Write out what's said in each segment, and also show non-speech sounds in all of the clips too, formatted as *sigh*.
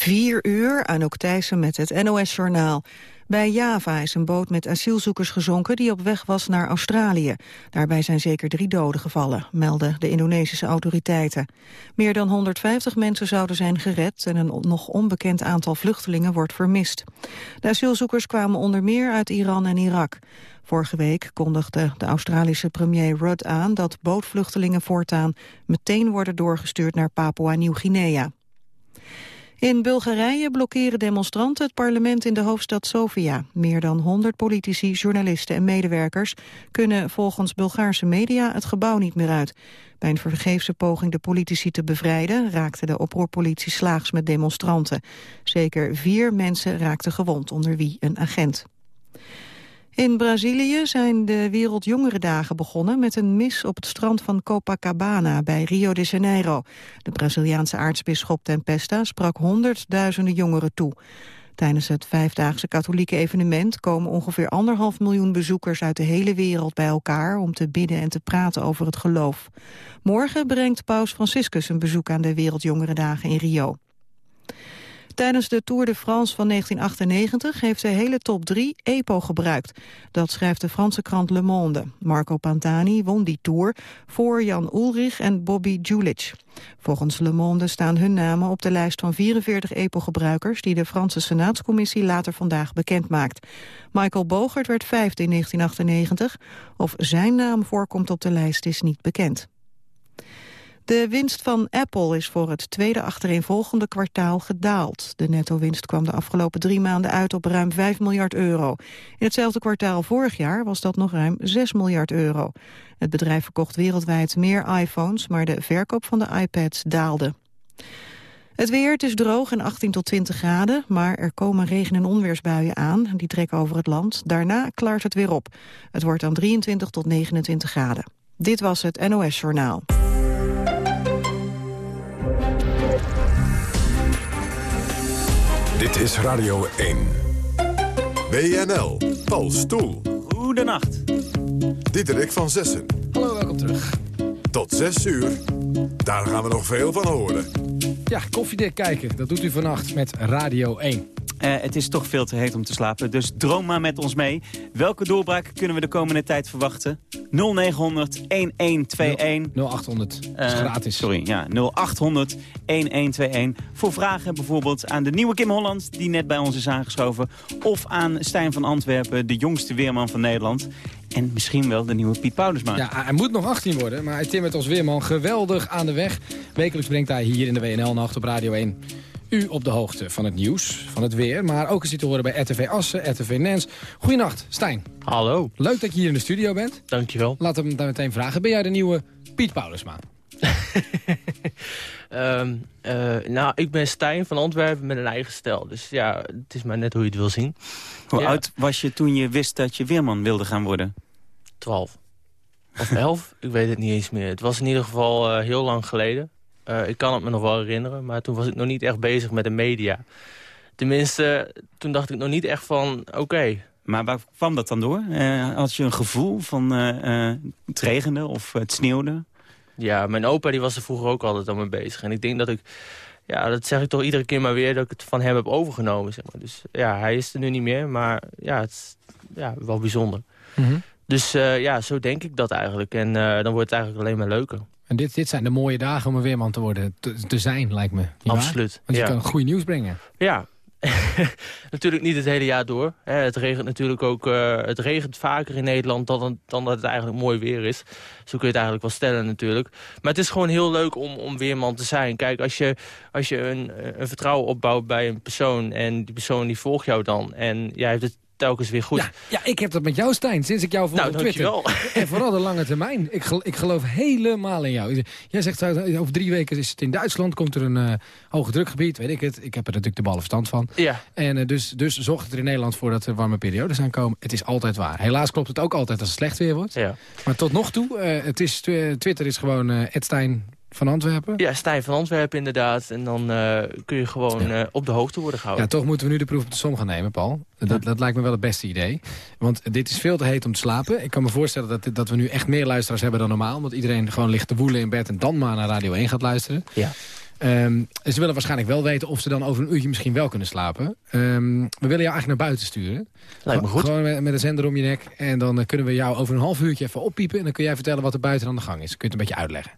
4 uur, Anouk Thijssen met het NOS-journaal. Bij Java is een boot met asielzoekers gezonken die op weg was naar Australië. Daarbij zijn zeker drie doden gevallen, melden de Indonesische autoriteiten. Meer dan 150 mensen zouden zijn gered en een nog onbekend aantal vluchtelingen wordt vermist. De asielzoekers kwamen onder meer uit Iran en Irak. Vorige week kondigde de Australische premier Rudd aan dat bootvluchtelingen voortaan meteen worden doorgestuurd naar Papua-Nieuw-Guinea. In Bulgarije blokkeren demonstranten het parlement in de hoofdstad Sofia. Meer dan 100 politici, journalisten en medewerkers kunnen volgens Bulgaarse media het gebouw niet meer uit. Bij een vergeefse poging de politici te bevrijden raakte de oproerpolitie slaags met demonstranten. Zeker vier mensen raakten gewond, onder wie een agent. In Brazilië zijn de Wereldjongerendagen begonnen met een mis op het strand van Copacabana bij Rio de Janeiro. De Braziliaanse aartsbisschop Tempesta sprak honderdduizenden jongeren toe. Tijdens het vijfdaagse katholieke evenement komen ongeveer anderhalf miljoen bezoekers uit de hele wereld bij elkaar om te bidden en te praten over het geloof. Morgen brengt paus Franciscus een bezoek aan de Wereldjongerendagen in Rio. Tijdens de Tour de France van 1998 heeft de hele top 3 EPO gebruikt. Dat schrijft de Franse krant Le Monde. Marco Pantani won die Tour voor Jan Ulrich en Bobby Julich. Volgens Le Monde staan hun namen op de lijst van 44 EPO-gebruikers... die de Franse Senaatscommissie later vandaag bekend maakt. Michael Bogert werd vijfde in 1998. Of zijn naam voorkomt op de lijst is niet bekend. De winst van Apple is voor het tweede achtereenvolgende kwartaal gedaald. De netto-winst kwam de afgelopen drie maanden uit op ruim 5 miljard euro. In hetzelfde kwartaal vorig jaar was dat nog ruim 6 miljard euro. Het bedrijf verkocht wereldwijd meer iPhones, maar de verkoop van de iPads daalde. Het weer, het is droog en 18 tot 20 graden, maar er komen regen- en onweersbuien aan. Die trekken over het land. Daarna klaart het weer op. Het wordt dan 23 tot 29 graden. Dit was het NOS Journaal. Dit is Radio 1. WNL, Paul Stoel. Goedenacht. Diederik van Zessen. Hallo, welkom terug. Tot 6 uur. Daar gaan we nog veel van horen. Ja, koffiedik kijken. Dat doet u vannacht met Radio 1. Uh, het is toch veel te heet om te slapen, dus droom maar met ons mee. Welke doorbraak kunnen we de komende tijd verwachten? 0900 1121. 0800, uh, is gratis. Sorry, ja, 0800 1121. Voor vragen bijvoorbeeld aan de nieuwe Kim Holland, die net bij ons is aangeschoven. Of aan Stijn van Antwerpen, de jongste weerman van Nederland. En misschien wel de nieuwe Piet Paulusma. Ja, hij moet nog 18 worden, maar hij timmert als weerman geweldig aan de weg. Wekelijks brengt hij hier in de WNL-nacht op Radio 1 u op de hoogte van het nieuws, van het weer. Maar ook eens te horen bij RTV Assen, RTV Nens. Goedenacht, Stijn. Hallo. Leuk dat je hier in de studio bent. Dankjewel. Laten we hem daar meteen vragen. Ben jij de nieuwe Piet Paulusma? um, *laughs* uh, nou, ik ben Stijn van Antwerpen met een eigen stijl. Dus ja, het is maar net hoe je het wil zien. Hoe oud was je toen je wist dat je weerman wilde gaan worden? Twaalf. Of elf, *laughs* ik weet het niet eens meer. Het was in ieder geval uh, heel lang geleden. Uh, ik kan het me nog wel herinneren, maar toen was ik nog niet echt bezig met de media. Tenminste, toen dacht ik nog niet echt van, oké. Maar waar kwam dat dan door? Uh, had je een gevoel van uh, het regende of het sneeuwde? Ja, mijn opa die was er vroeger ook altijd al mee bezig. En ik denk dat ik, ja, dat zeg ik toch iedere keer maar weer, dat ik het van hem heb overgenomen. Zeg maar. Dus ja, hij is er nu niet meer, maar ja, het is ja, wel bijzonder. Mm -hmm. Dus ja, zo denk ik dat eigenlijk. En dan wordt het eigenlijk alleen maar leuker. En dit, dit zijn de mooie dagen om een weerman te worden, te, te zijn, lijkt me. Absoluut. Waar? Want je ja. kan goed nieuws brengen. Ja, *laughs* natuurlijk niet het hele jaar door. Het regent natuurlijk ook, uh, het regent vaker in Nederland dan, dan dat het eigenlijk mooi weer is. Zo kun je het eigenlijk wel stellen natuurlijk. Maar het is gewoon heel leuk om, om weerman te zijn. Kijk, als je, als je een, een vertrouwen opbouwt bij een persoon en die persoon die volgt jou dan en jij hebt het telkens weer goed. Ja, ja, ik heb dat met jou, Stijn, sinds ik jou volg nou, op Twitter. En vooral de lange termijn. Ik, gel ik geloof helemaal in jou. Jij zegt, over drie weken is het in Duitsland, komt er een uh, hoge drukgebied, weet ik het. Ik heb er natuurlijk de ballen verstand van. Ja. En uh, dus, dus zorgt het er in Nederland voor dat er warme periodes aankomen. Het is altijd waar. Helaas klopt het ook altijd als het slecht weer wordt. Ja. Maar tot nog toe, uh, het is, Twitter is gewoon Stijn van Antwerpen? Ja, Stijn van Antwerpen inderdaad. En dan uh, kun je gewoon ja. uh, op de hoogte worden gehouden. Ja, toch moeten we nu de proef op de som gaan nemen, Paul. Dat, ja. dat lijkt me wel het beste idee. Want dit is veel te heet om te slapen. Ik kan me voorstellen dat, dat we nu echt meer luisteraars hebben dan normaal. Omdat iedereen gewoon ligt te woelen in bed en dan maar naar Radio 1 gaat luisteren. Ja. Ehm, ze willen waarschijnlijk wel weten of ze dan over een uurtje misschien wel kunnen slapen. Ehm, we willen jou eigenlijk naar buiten sturen. Lijkt me goed. Gewoon met, met een zender om je nek. En dan eh, kunnen we jou over een half uurtje even oppiepen. En dan kun jij vertellen wat er buiten aan de gang is. Kun je het een beetje uitleggen.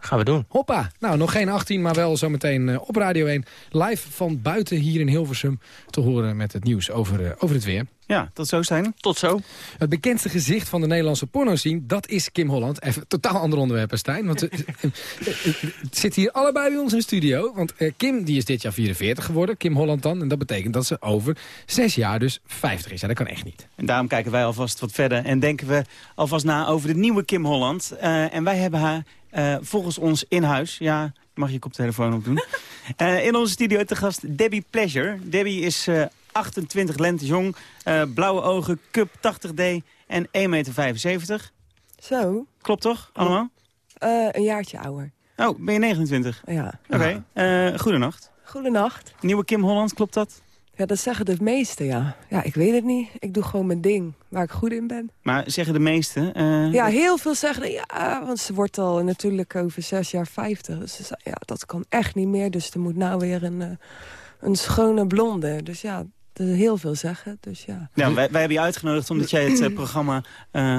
Gaan we doen. Hoppa. Nou, nog geen 18, maar wel zometeen uh, op Radio 1. Live van buiten hier in Hilversum te horen met het nieuws over, uh, over het weer. Ja, tot zo zijn. Tot zo. Het bekendste gezicht van de Nederlandse porno-scene, dat is Kim Holland. Even totaal ander onderwerp, Stijn. Want uh, het zit hier allebei bij ons in de studio. Want Kim die is dit jaar 44 geworden, Kim Holland dan. En dat betekent dat ze over zes jaar dus 50 is. Ja, dat kan echt niet. En daarom kijken wij alvast wat verder. En denken we alvast na over de nieuwe Kim Holland. en wij hebben haar uh, volgens ons in huis, ja, mag je koptelefoon opdoen. uh, *laughs* in onze studio te gast Debbie Pleasure. Debbie is uh, 28 lente jong, blauwe ogen, cup 80D en 1,75 meter. Zo. Klopt toch, allemaal? een jaartje ouder. Oh, ben je 29? Ja. Oké, okay. goedenacht. Goedenacht. Nieuwe Kim Holland, klopt dat? Ja, dat zeggen de meesten, ja. Ja, ik weet het niet. Ik doe gewoon mijn ding, waar ik goed in ben. Maar zeggen de meesten? Uh... Ja, heel veel zeggen ja, want ze wordt al natuurlijk over zes jaar vijftig. Dus ze zei, ja, dat kan echt niet meer. Dus er moet nou weer een, uh, een schone blonde. Dus ja, heel veel zeggen. Dus ja. Nou, wij, wij hebben je uitgenodigd omdat jij het uh, programma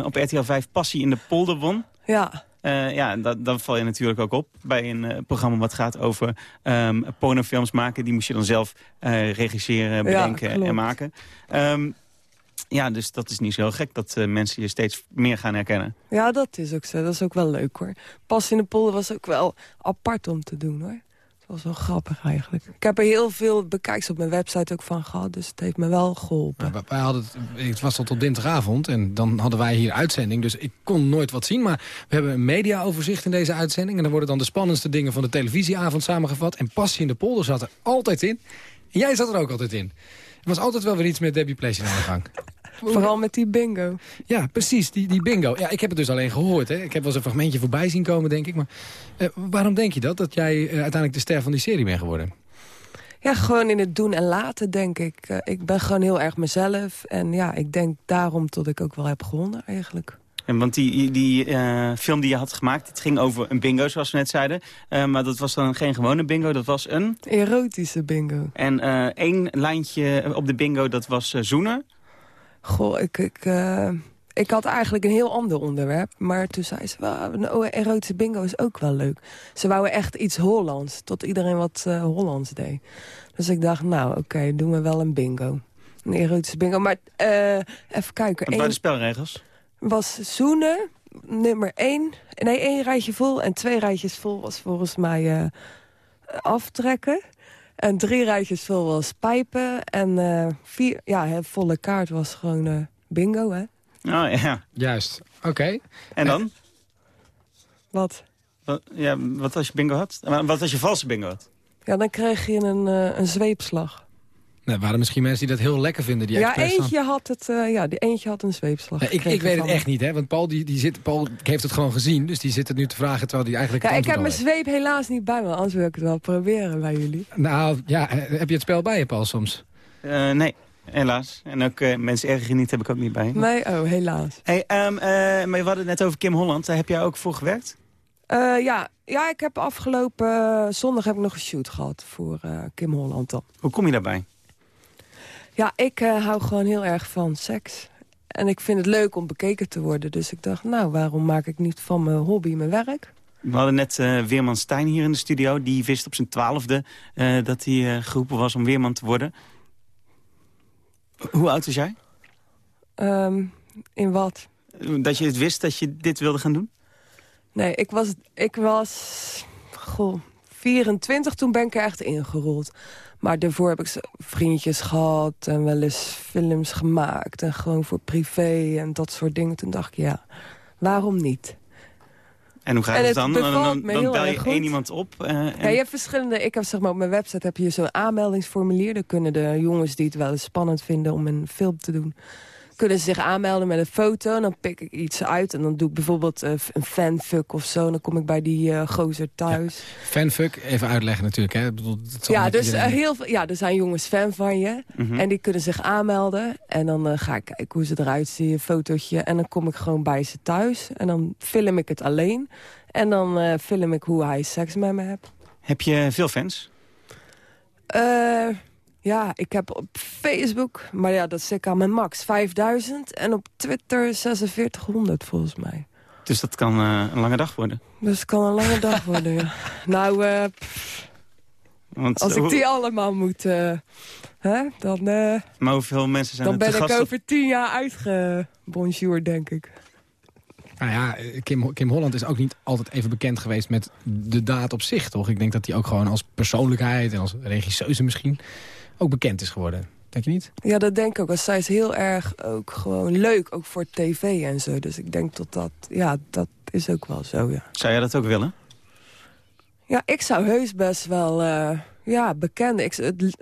op RTL 5 Passie in de Polder won. Ja. Uh, ja, dat, dan val je natuurlijk ook op bij een uh, programma wat gaat over um, pornofilms maken. Die moest je dan zelf regisseren, bedenken ja, en maken. Um, ja, dus dat is niet zo heel gek dat mensen je steeds meer gaan herkennen. Ja, dat is ook zo. Dat is ook wel leuk hoor. Pas in de polder was ook wel apart om te doen hoor. Was wel grappig eigenlijk. Ik heb er heel veel bekijks op mijn website ook van gehad. Dus het heeft me wel geholpen. Ja, wij hadden het, was al tot dinsdagavond en dan hadden wij hier uitzending. Dus ik kon nooit wat zien. Maar we hebben een mediaoverzicht in deze uitzending. En dan worden dan de spannendste dingen van de televisieavond samengevat. En Passie in de polder zat er altijd in. En jij zat er ook altijd in. Er was altijd wel weer iets met Debbie Pleasure aan de gang. Vooral met die bingo. Ja, precies, die, die bingo. Ja, ik heb het dus alleen gehoord. Hè. Ik heb wel eens een fragmentje voorbij zien komen, denk ik. Maar uh, waarom denk je dat, dat jij uh, uiteindelijk de ster van die serie bent geworden? Ja, gewoon in het doen en laten, denk ik. Uh, ik ben gewoon heel erg mezelf. En ja, ik denk daarom tot ik ook wel heb gewonnen, eigenlijk. En want die, die uh, film die je had gemaakt, het ging over een bingo, zoals we net zeiden. Uh, maar dat was dan geen gewone bingo, dat was een... Erotische bingo. En uh, één lijntje op de bingo, dat was zoenen. Goh, ik, ik, uh, ik had eigenlijk een heel ander onderwerp. Maar toen zei ze, well, een erotische bingo is ook wel leuk. Ze wouden echt iets Hollands, tot iedereen wat uh, Hollands deed. Dus ik dacht, nou oké, okay, doen we wel een bingo. Een erotische bingo. Maar uh, even kijken. Wat waren de spelregels? Was zoenen, nummer één. Nee, één rijtje vol en twee rijtjes vol was volgens mij aftrekken. En drie rijtjes vol was pijpen. En uh, vier, ja, het volle kaart was gewoon uh, bingo, hè? Oh, ja. Juist. Oké. Okay. En dan? Wat? wat? Ja, wat als je bingo had? Wat als je valse bingo had? Ja, dan kreeg je een, uh, een zweepslag. Nou, er waren misschien mensen die dat heel lekker vinden. Die ja, eentje had, het, uh, ja, die eentje had een zweepslag. Ja, ik ik weet het echt niet, hè? want Paul, die, die zit, Paul heeft het gewoon gezien. Dus die zit het nu te vragen terwijl hij eigenlijk Ja, ik heb mijn zweep helaas niet bij me. Anders wil ik het wel proberen bij jullie. Nou, ja, heb je het spel bij je, Paul, soms? Uh, nee. Helaas. En ook uh, mensen erger niet heb ik ook niet bij. Nee, oh, helaas. Hey, um, uh, maar we hadden het net over Kim Holland. Daar heb jij ook voor gewerkt? Uh, ja. ja, ik heb afgelopen zondag heb ik nog een shoot gehad voor Kim Holland dan. Hoe kom je daarbij? Ja, ik uh, hou gewoon heel erg van seks. En ik vind het leuk om bekeken te worden. Dus ik dacht, nou, waarom maak ik niet van mijn hobby mijn werk? We hadden net uh, Weerman Stijn hier in de studio. Die wist op zijn twaalfde uh, dat hij geroepen was om weerman te worden. Hoe oud was jij? Um, in wat? Dat je het wist dat je dit wilde gaan doen? Nee, ik was, ik was goh, 24. Toen ben ik er echt ingerold. Maar daarvoor heb ik vriendjes gehad en wel eens films gemaakt. En gewoon voor privé en dat soort dingen. Toen dacht ik, ja, waarom niet? En hoe gaat en het dan? dan, dan, dan bel je één iemand op? Uh, en... Ja, je hebt verschillende... Ik heb zeg maar op mijn website heb je zo'n aanmeldingsformulier. Daar kunnen de jongens die het wel eens spannend vinden om een film te doen kunnen ze zich aanmelden met een foto. En dan pik ik iets uit. En dan doe ik bijvoorbeeld uh, een fanfuck of zo. En dan kom ik bij die uh, gozer thuis. Ja, fanfuck, even uitleggen natuurlijk. Hè? Bedoel, ja, dus uh, heel veel, ja, er zijn jongens fan van je. Mm -hmm. En die kunnen zich aanmelden. En dan ga ik kijken hoe ze eruit zien, een fotootje. En dan kom ik gewoon bij ze thuis. En dan film ik het alleen. En dan film ik hoe hij seks met me hebt. Heb je veel fans? Eh, ja, ik heb op Facebook, maar ja, dat zit aan mijn max, 5000. En op Twitter 4600 volgens mij. Dus dat kan eh, een lange dag worden. Dus het kan een lange dag *laughs* worden, ja. Nou, eh, Want, als ik die allemaal moet, eh, hè, dan, eh, Maar hoeveel mensen zijn dan er te ben ik gast over tien jaar uitgebonjourd, denk ik. Nou ja, Kim, Kim Holland is ook niet altijd even bekend geweest met de daad op zich, toch? Ik denk dat hij ook gewoon als persoonlijkheid en als regisseuse misschien ook bekend is geworden. Denk je niet? Ja, dat denk ik ook. Want zij is heel erg ook gewoon leuk, ook voor tv en zo. Dus ik denk dat dat, ja, dat is ook wel zo, ja. Zou jij dat ook willen? Ja, ik zou heus best wel, eh, ja, bekend. Ik, het,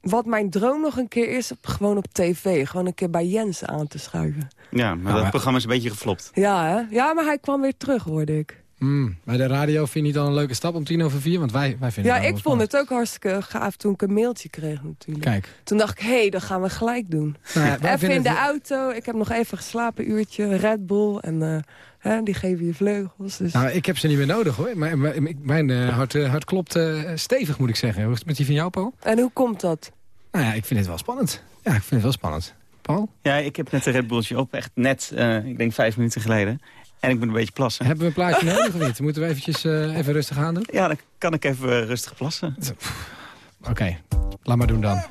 wat mijn droom nog een keer is, gewoon op tv. Gewoon een keer bij Jens aan te schuiven. Ja, maar Nou, dat maar- programma is een beetje geflopt. Ja, hè? Ja, maar hij kwam weer terug, hoorde ik. Hmm, bij de radio vind je het dan een leuke stap om tien over vier? Want wij, wij vinden Ja, het ik vond het ook hartstikke gaaf toen ik een mailtje kreeg natuurlijk. Kijk. Toen dacht ik, hé, hey, dat gaan we gelijk doen. Nou ja, Even vinden in de het- auto, ik heb nog even geslapen, een uurtje, Red Bull. En eh, hè, die geven je vleugels. Dus... Nou, ik heb ze niet meer nodig hoor. Mijn, mijn, mijn eh, hart, eh, hart klopt eh, stevig moet ik zeggen. Hoe is het met die van jou, Paul? En hoe komt dat? Nou ja, ik vind het wel spannend. Ja, ik vind het wel spannend. Paul? Ja, ik heb net een Red Bulltje op. Echt net, eh, ik denk vijf minuten geleden. En ik moet een beetje plassen. Hebben we een plaatje nodig of niet? Moeten we eventjes eh, even rustig aan doen? Ja, dan kan ik even eh, rustig plassen. Oké, laat maar doen dan.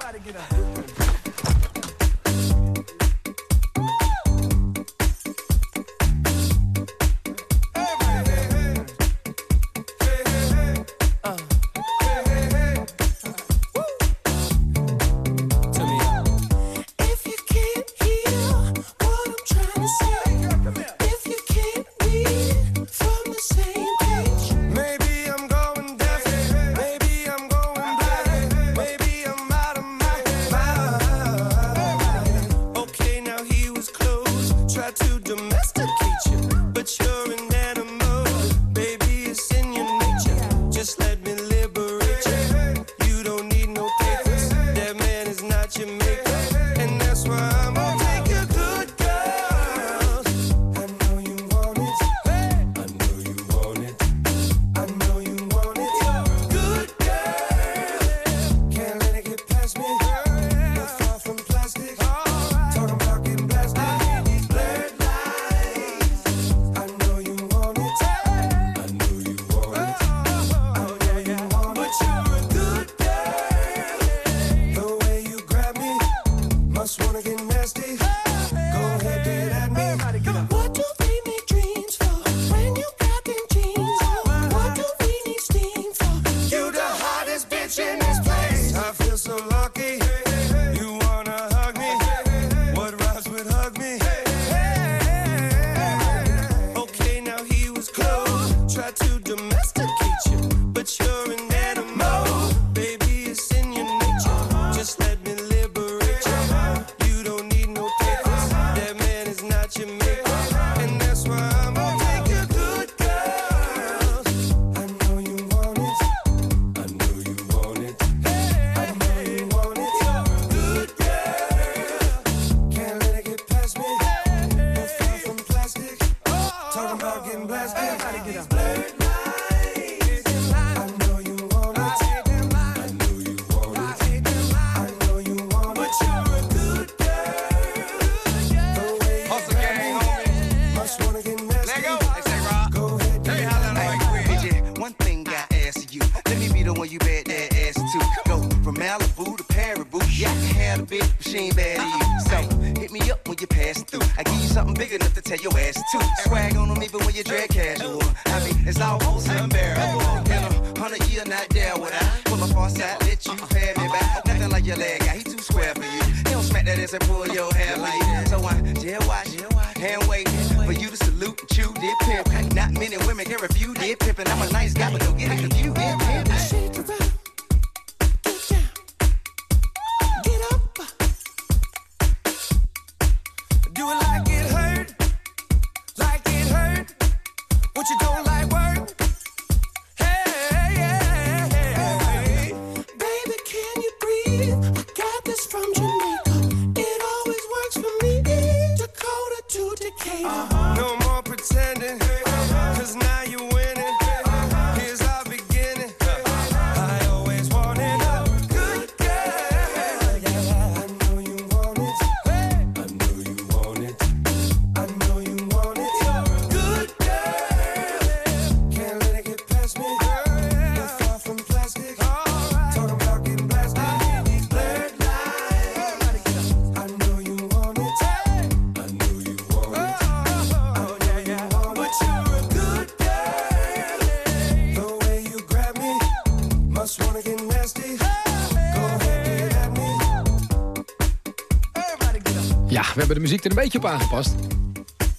De muziek er een beetje op aangepast.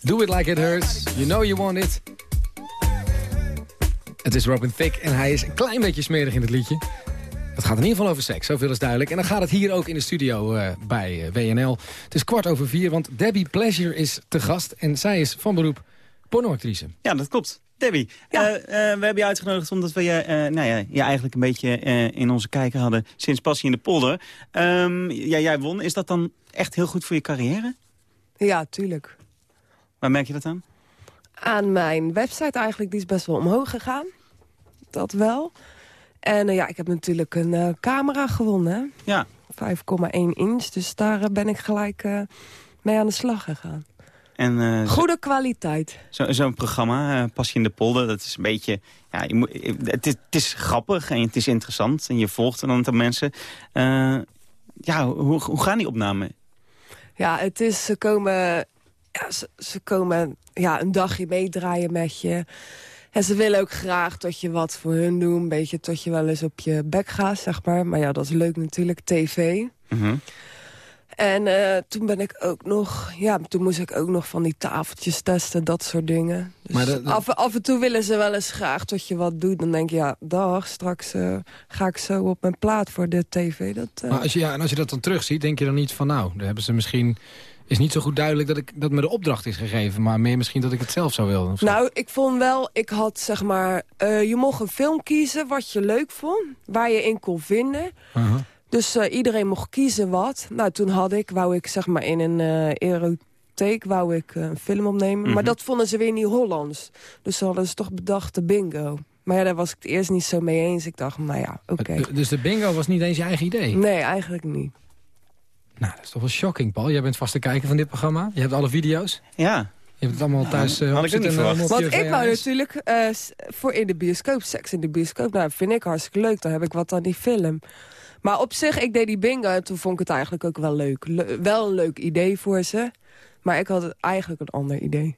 Do it like it hurts. You know you want it. Het is Robin Thicke en hij is een klein beetje smerig in het liedje. Het gaat in ieder geval over seks, zoveel is duidelijk. En dan gaat het hier ook in de studio eh, bij eh, WNL. Het is kwart over vier, want Debbie Pleasure is te gast. En zij is van beroep pornoactrice. Ja, dat klopt. Debbie, Ja. eh, eh, we hebben je uitgenodigd omdat we je, eh, nou ja, je eigenlijk een beetje eh, in onze kijker hadden sinds Passie in de Polder. Ehm, ja, jij won. Is dat dan echt heel goed voor je carrière? Ja, tuurlijk. Waar merk je dat aan? Aan mijn website eigenlijk, die is best wel omhoog gegaan. Dat wel. En eh, ja, ik heb natuurlijk een eh, camera gewonnen. hè. Ja. 5,1 inch, dus daar eh, ben ik gelijk mee aan de slag gegaan. En Goede kwaliteit. zo- zo'n programma, eh, Passie in de Polder, dat is een beetje... Ja, je moet, het, is, het is grappig en het is interessant en je volgt een aantal mensen. Ja, hoe, hoe gaan die opnamen? Ja, het is, ze komen, ja, ze, komen ja, een dagje meedraaien met je. En ze willen ook graag dat je wat voor hun doet. Een beetje tot je wel eens op je bek gaat, zeg maar. Maar ja, dat is leuk natuurlijk, tv. Mhm. En eh, toen ben ik ook nog... Ja, toen moest ik ook nog van die tafeltjes testen, dat soort dingen. Dus Maar dat- dat- Af, af en toe willen ze wel eens graag dat je wat doet. Dan denk je, ja, dag, straks eh, ga ik zo op mijn plaat voor de tv. Dat, eh, Maar als je, ja, en als je dat dan terugziet, denk je dan niet van... nou, daar hebben ze misschien... is niet zo goed duidelijk dat, ik, dat me de opdracht is gegeven... maar meer misschien dat ik het zelf zou willen. Nou, ik vond wel, ik had zeg maar... je mocht een film kiezen wat je leuk vond, waar je in kon vinden. Uh-huh. Dus eh, iedereen mocht kiezen wat. Nou, toen had ik, wou ik zeg maar in een eh erotheek wou ik eh, een film opnemen. Mhm. Maar dat vonden ze weer niet Hollands. Dus ze hadden ze toch bedacht de bingo. Maar ja, daar was ik het eerst niet zo mee eens. Ik dacht, nou ja, oké. Dus de bingo was niet eens je eigen idee? Nee, eigenlijk niet. Nou, dat is toch wel shocking, Paul. Jij bent vast te kijken van dit programma. Je hebt alle video's. Ja, Je hebt het allemaal thuis uh, had ik ook niet verwacht. Want ik wou natuurlijk eh, voor in de bioscoop, seks in de bioscoop. Nou, vind ik hartstikke leuk. Dan heb ik wat aan die film. Maar op zich, ik deed die bingo en toen vond ik het eigenlijk ook wel leuk. Le- wel een leuk idee voor ze. Maar ik had eigenlijk een ander idee.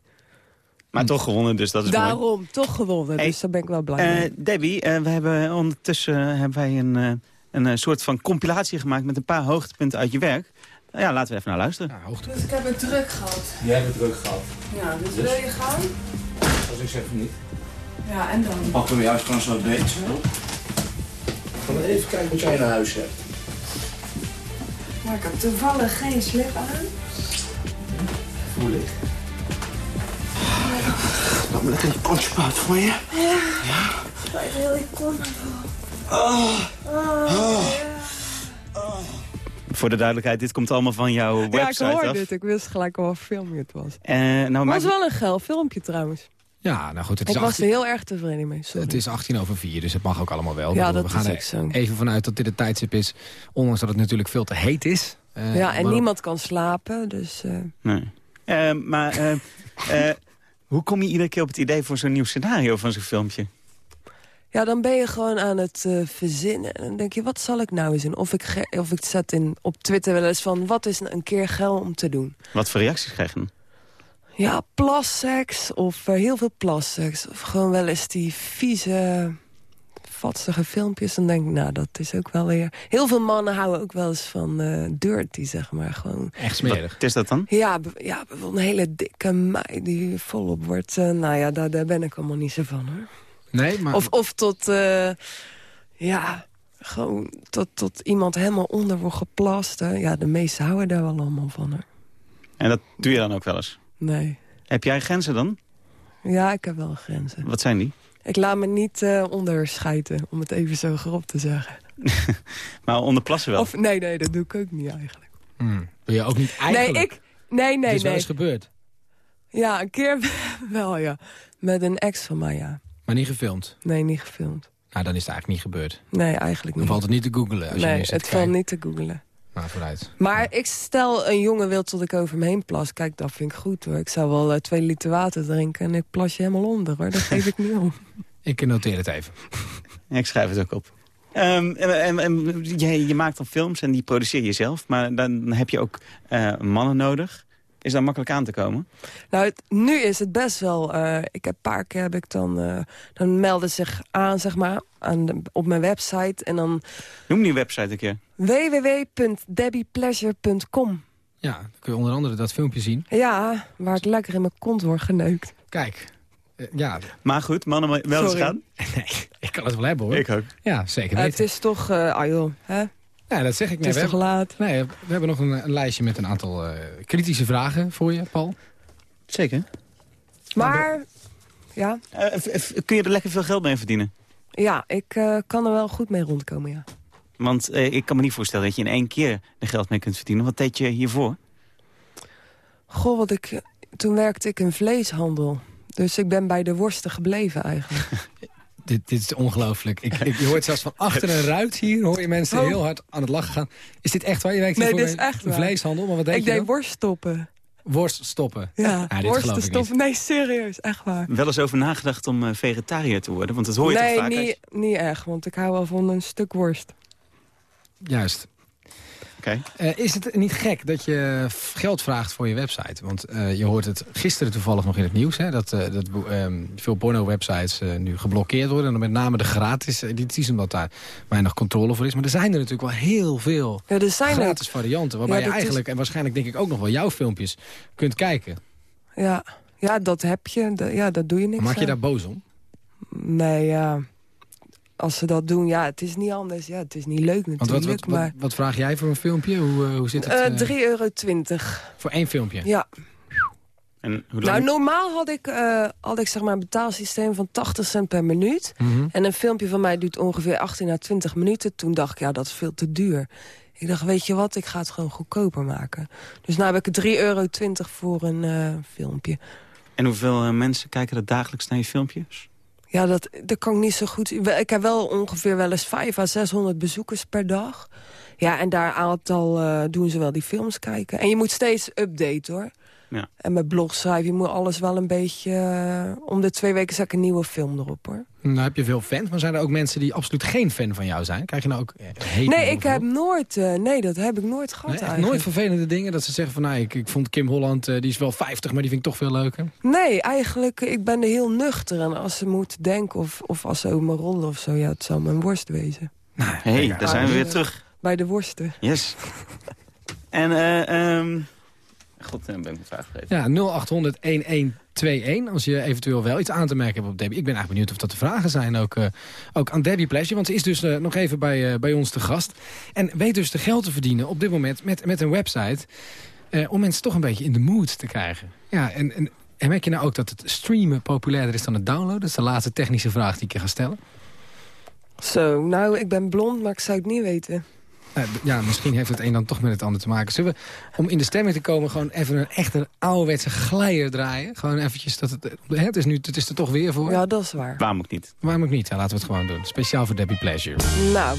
maar toch gewonnen, dus dat is mooi. Daarom, toch gewonnen. Hey, dus daar ben ik wel blij mee. Eh, Debbie, eh, we hebben ondertussen eh, hebben wij een, eh, een soort van compilatie gemaakt... met een paar hoogtepunten uit je werk. Nou ja, laten we even naar luisteren. Ja. Dus ik heb het druk gehad. Jij hebt het druk gehad. Ja, dus wil je gaan? Als ik zeg niet. Ja, en dan? Pakken we juist gewoon zo. Gaan we even kijken wat jij naar huis hebt. Maar ik heb toevallig geen slip aan. Voel ik. Laat me lekker een kontje spuiten van je. Waar wil ik komen? Voor de duidelijkheid, dit komt allemaal van jouw Ja, ik website hoorde af. het. Ik wist gelijk al wat filmpje het was. Eh, nou, Het maakt- was wel een geil filmpje trouwens. Ja, nou goed, het is, Ik was 18, er heel erg tevreden mee. Sorry. het is 18 over 4, dus het mag ook allemaal wel. Ja, bedoel, dat we gaan is er ook zo. even vanuit dat dit een tijdstip is. Ondanks dat het natuurlijk veel te heet is. Eh, ja, en maar- niemand kan slapen, dus... eh, Nee. Eh, maar eh, eh, hoe kom je iedere keer op het idee voor zo'n nieuw scenario van zo'n filmpje? Ja, dan ben je gewoon aan het verzinnen. En dan denk je, wat zal ik nou eens doen? Of ik, of ik zet in, op Twitter wel eens van, wat is een keer geil om te doen? Wat voor reacties krijg je dan? Ja, plasseks of eh, heel veel plasseks. Of gewoon wel eens die vieze, vatsige filmpjes. Dan denk ik, nou, dat is ook wel weer... Heel veel mannen houden ook wel eens van eh, dirty, zeg maar. Gewoon Echt smerig. Wat is dat dan? Ja, ja bijvoorbeeld een hele dikke meid die volop wordt. eh, nou ja, daar, daar ben ik allemaal niet zo van hoor. Nee, maar... Of, of tot, eh, ja, gewoon tot, tot iemand helemaal onder wordt geplast. hè. Ja, de meesten houden daar wel allemaal van hoor. En dat doe je dan ook wel eens. Nee. Heb jij grenzen dan? Ja, ik heb wel grenzen. Wat zijn die? Ik laat me niet eh onderscheiden, om het even zo grob te zeggen. *laughs* Maar onder plassen wel. Of nee, nee, dat doe ik ook niet eigenlijk. Hmm, wil je ook niet eigenlijk... Nee, ik... Nee, Het nee, is wel nee. eens gebeurd, Ja, een keer *laughs* wel, ja. Met een ex van mij, ja. maar niet gefilmd. Nee, niet gefilmd. Nou, dan is het eigenlijk niet gebeurd. Nee, eigenlijk Dan niet. valt het niet te googlen als nee, het valt niet te googlen. Nou, vooruit. Maar ik stel een jongen wil tot ik over hem heen plas. Kijk, dat vind ik goed hoor. Ik zou wel eh, twee liter water drinken en ik plas je helemaal onder hoor. Dat geef ik niet om. *laughs* Ik noteer het even. Ja, ik schrijf het ook op. Ehm, en, en- en je, je maakt dan films en die produceer je zelf. Maar dan heb je ook eh, mannen nodig. Is dat makkelijk aan te komen? Nou, het- nu is het best wel... eh, ik heb een paar keer heb ik dan... eh, dan melden zich aan, zeg maar, aan de- op mijn website. En dan Noem die website een keer. www.debbiepleasure.com. Ja, dan kun je onder andere dat filmpje zien. Ja, waar ik lekker in mijn kont word geneukt. Kijk, eh, ja, Maar goed, mannen, maar wel eens gaan. *laughs* nee, ik kan het wel hebben hoor. Ik ook. Ja, zeker weten. het is toch, eh ah joh, hè? Ja, dat zeg ik Het net. is We toch hebben, laat? nee, we hebben nog een, een lijstje met een aantal eh, kritische vragen voor je, Paul. Zeker. Maar, ja, Eh, kun je er lekker veel geld mee verdienen? ja ik eh, kan er wel goed mee rondkomen, ja. Want eh, ik kan me niet voorstellen dat je in één keer er geld mee kunt verdienen. Wat deed je hiervoor? Goh, wat ik, toen werkte ik in vleeshandel. Dus ik ben bij de worsten gebleven eigenlijk. *laughs* Dit, dit is ongelooflijk. Ik, ik, je hoort zelfs van achter een ruit hier, hoor je mensen Oh. heel hard aan het lachen gaan. Is dit echt waar? Je werkt hier Nee, voor dit is een, echt een vleeshandel, maar wat deed ik je deed dan? worst stoppen. Worst stoppen. Ja, Ah, ik stoppen. Nee, serieus, echt waar. Wel eens over nagedacht om eh, vegetariër te worden? Want dat hoor je nee, toch vaak? niet, niet echt, want ik hou wel van een stuk worst. Juist. Oké. Eh, is het niet gek dat je geld vraagt voor je website? Want eh, je hoort het gisteren toevallig nog in het nieuws... Hè, dat, eh, dat ehm, veel porno-websites eh, nu geblokkeerd worden. En dan met name de gratis edities, omdat daar weinig controle voor is. Maar er zijn er natuurlijk wel heel veel Ja, er zijn er. gratis varianten... waarbij Ja, je is- eigenlijk, en waarschijnlijk denk ik ook nog wel jouw filmpjes... kunt kijken. Ja, ja, dat heb je. Ja, dat doe je niks Maak je daar boos om? Nee, ja. Als ze dat doen, ja, het is niet anders. Ja, het is niet leuk natuurlijk, wat, wat, wat, maar... wat vraag jij voor een filmpje? Hoe, eh, hoe zit het? eh eh, 3,20 euro. Voor één filmpje? Ja. En hoe lang... Nou, normaal had ik, eh, had ik zeg maar een betaalsysteem van 80 cent per minuut. Mhm. En een filmpje van mij duurt ongeveer 18 à 20 minuten. Toen dacht ik, ja, dat is veel te duur. Ik dacht, weet je wat, ik ga het gewoon goedkoper maken. Dus nu heb ik 3,20 euro voor een eh, filmpje. En hoeveel eh, mensen kijken er dagelijks naar je filmpjes? Ja, dat, dat kan ik niet zo goed... Ik heb wel ongeveer wel eens 500 à 600 bezoekers per dag. Ja, en daar aantal eh, doen ze wel die films kijken. En je moet steeds updaten, hoor. Ja. En met blog schrijven, je moet alles wel een beetje... eh, om de twee weken zet ik een nieuwe film erop, hoor. Nou heb je veel fans, maar zijn er ook mensen die absoluut geen fan van jou zijn? Krijg je nou ook eh, hate Nee, ik heb nooit... eh, nee, dat heb ik nooit gehad Nee, nooit vervelende dingen dat ze zeggen van... Nou, ik, ik vond Kim Holland, eh, die is wel 50, maar die vind ik toch veel leuker. Nee, eigenlijk, ik ben er heel nuchter. En als ze moeten denken of, of als ze over me rollen of zo... ja, het zal mijn worst wezen. Nou, Hé, hey, daar zijn we weer terug. Bij de worsten. Yes. en, eh... ehm God, eh, ben ik mijn vraag vergeten. Ja, 0800-1121 als je eventueel wel iets aan te merken hebt op Debbie. Ik ben eigenlijk benieuwd of dat de vragen zijn ook, eh, ook aan Debbie Pleasure. Want ze is dus eh, nog even bij, eh, bij ons te gast. En weet dus de geld te verdienen op dit moment met, met een website... eh, om mensen toch een beetje in de mood te krijgen. Ja, en, en, en merk je nou ook dat het streamen populairder is dan het downloaden? Dat is de laatste technische vraag die ik je ga stellen. Zo, nou, ik ben blond, maar ik zou het niet weten. D- ja, misschien heeft het een dan toch met het ander te maken. Zullen we, om in de stemming te komen, gewoon even een echte ouderwetse glijer draaien? Gewoon eventjes, dat het, hè, het, is nu, het is er toch weer voor. Ja, dat is waar. Waarom ook niet? Waarom ook niet? Ja, laten we het gewoon doen. Speciaal voor Debbie Pleasure. Nou,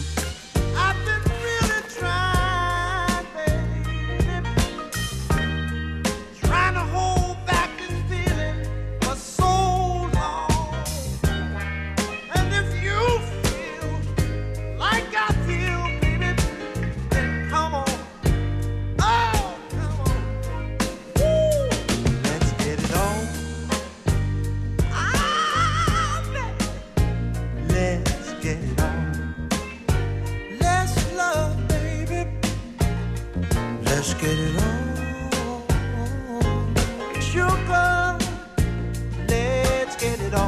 get it on. Sugar, let's get it on.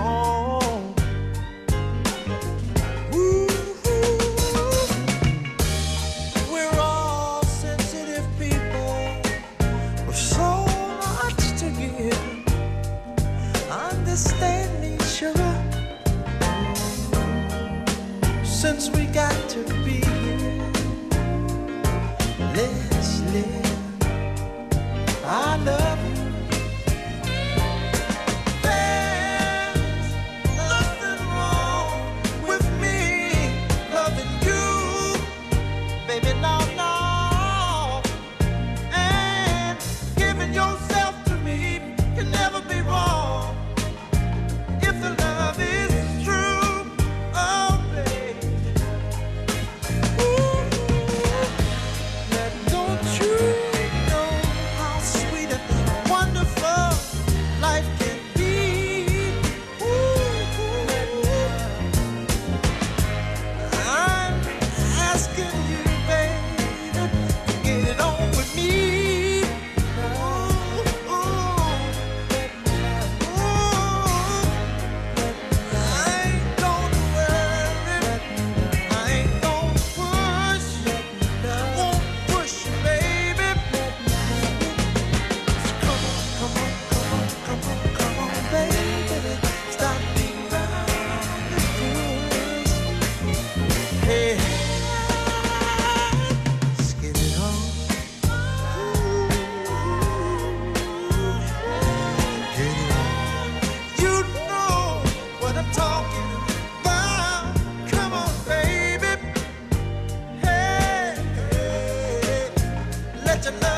Your love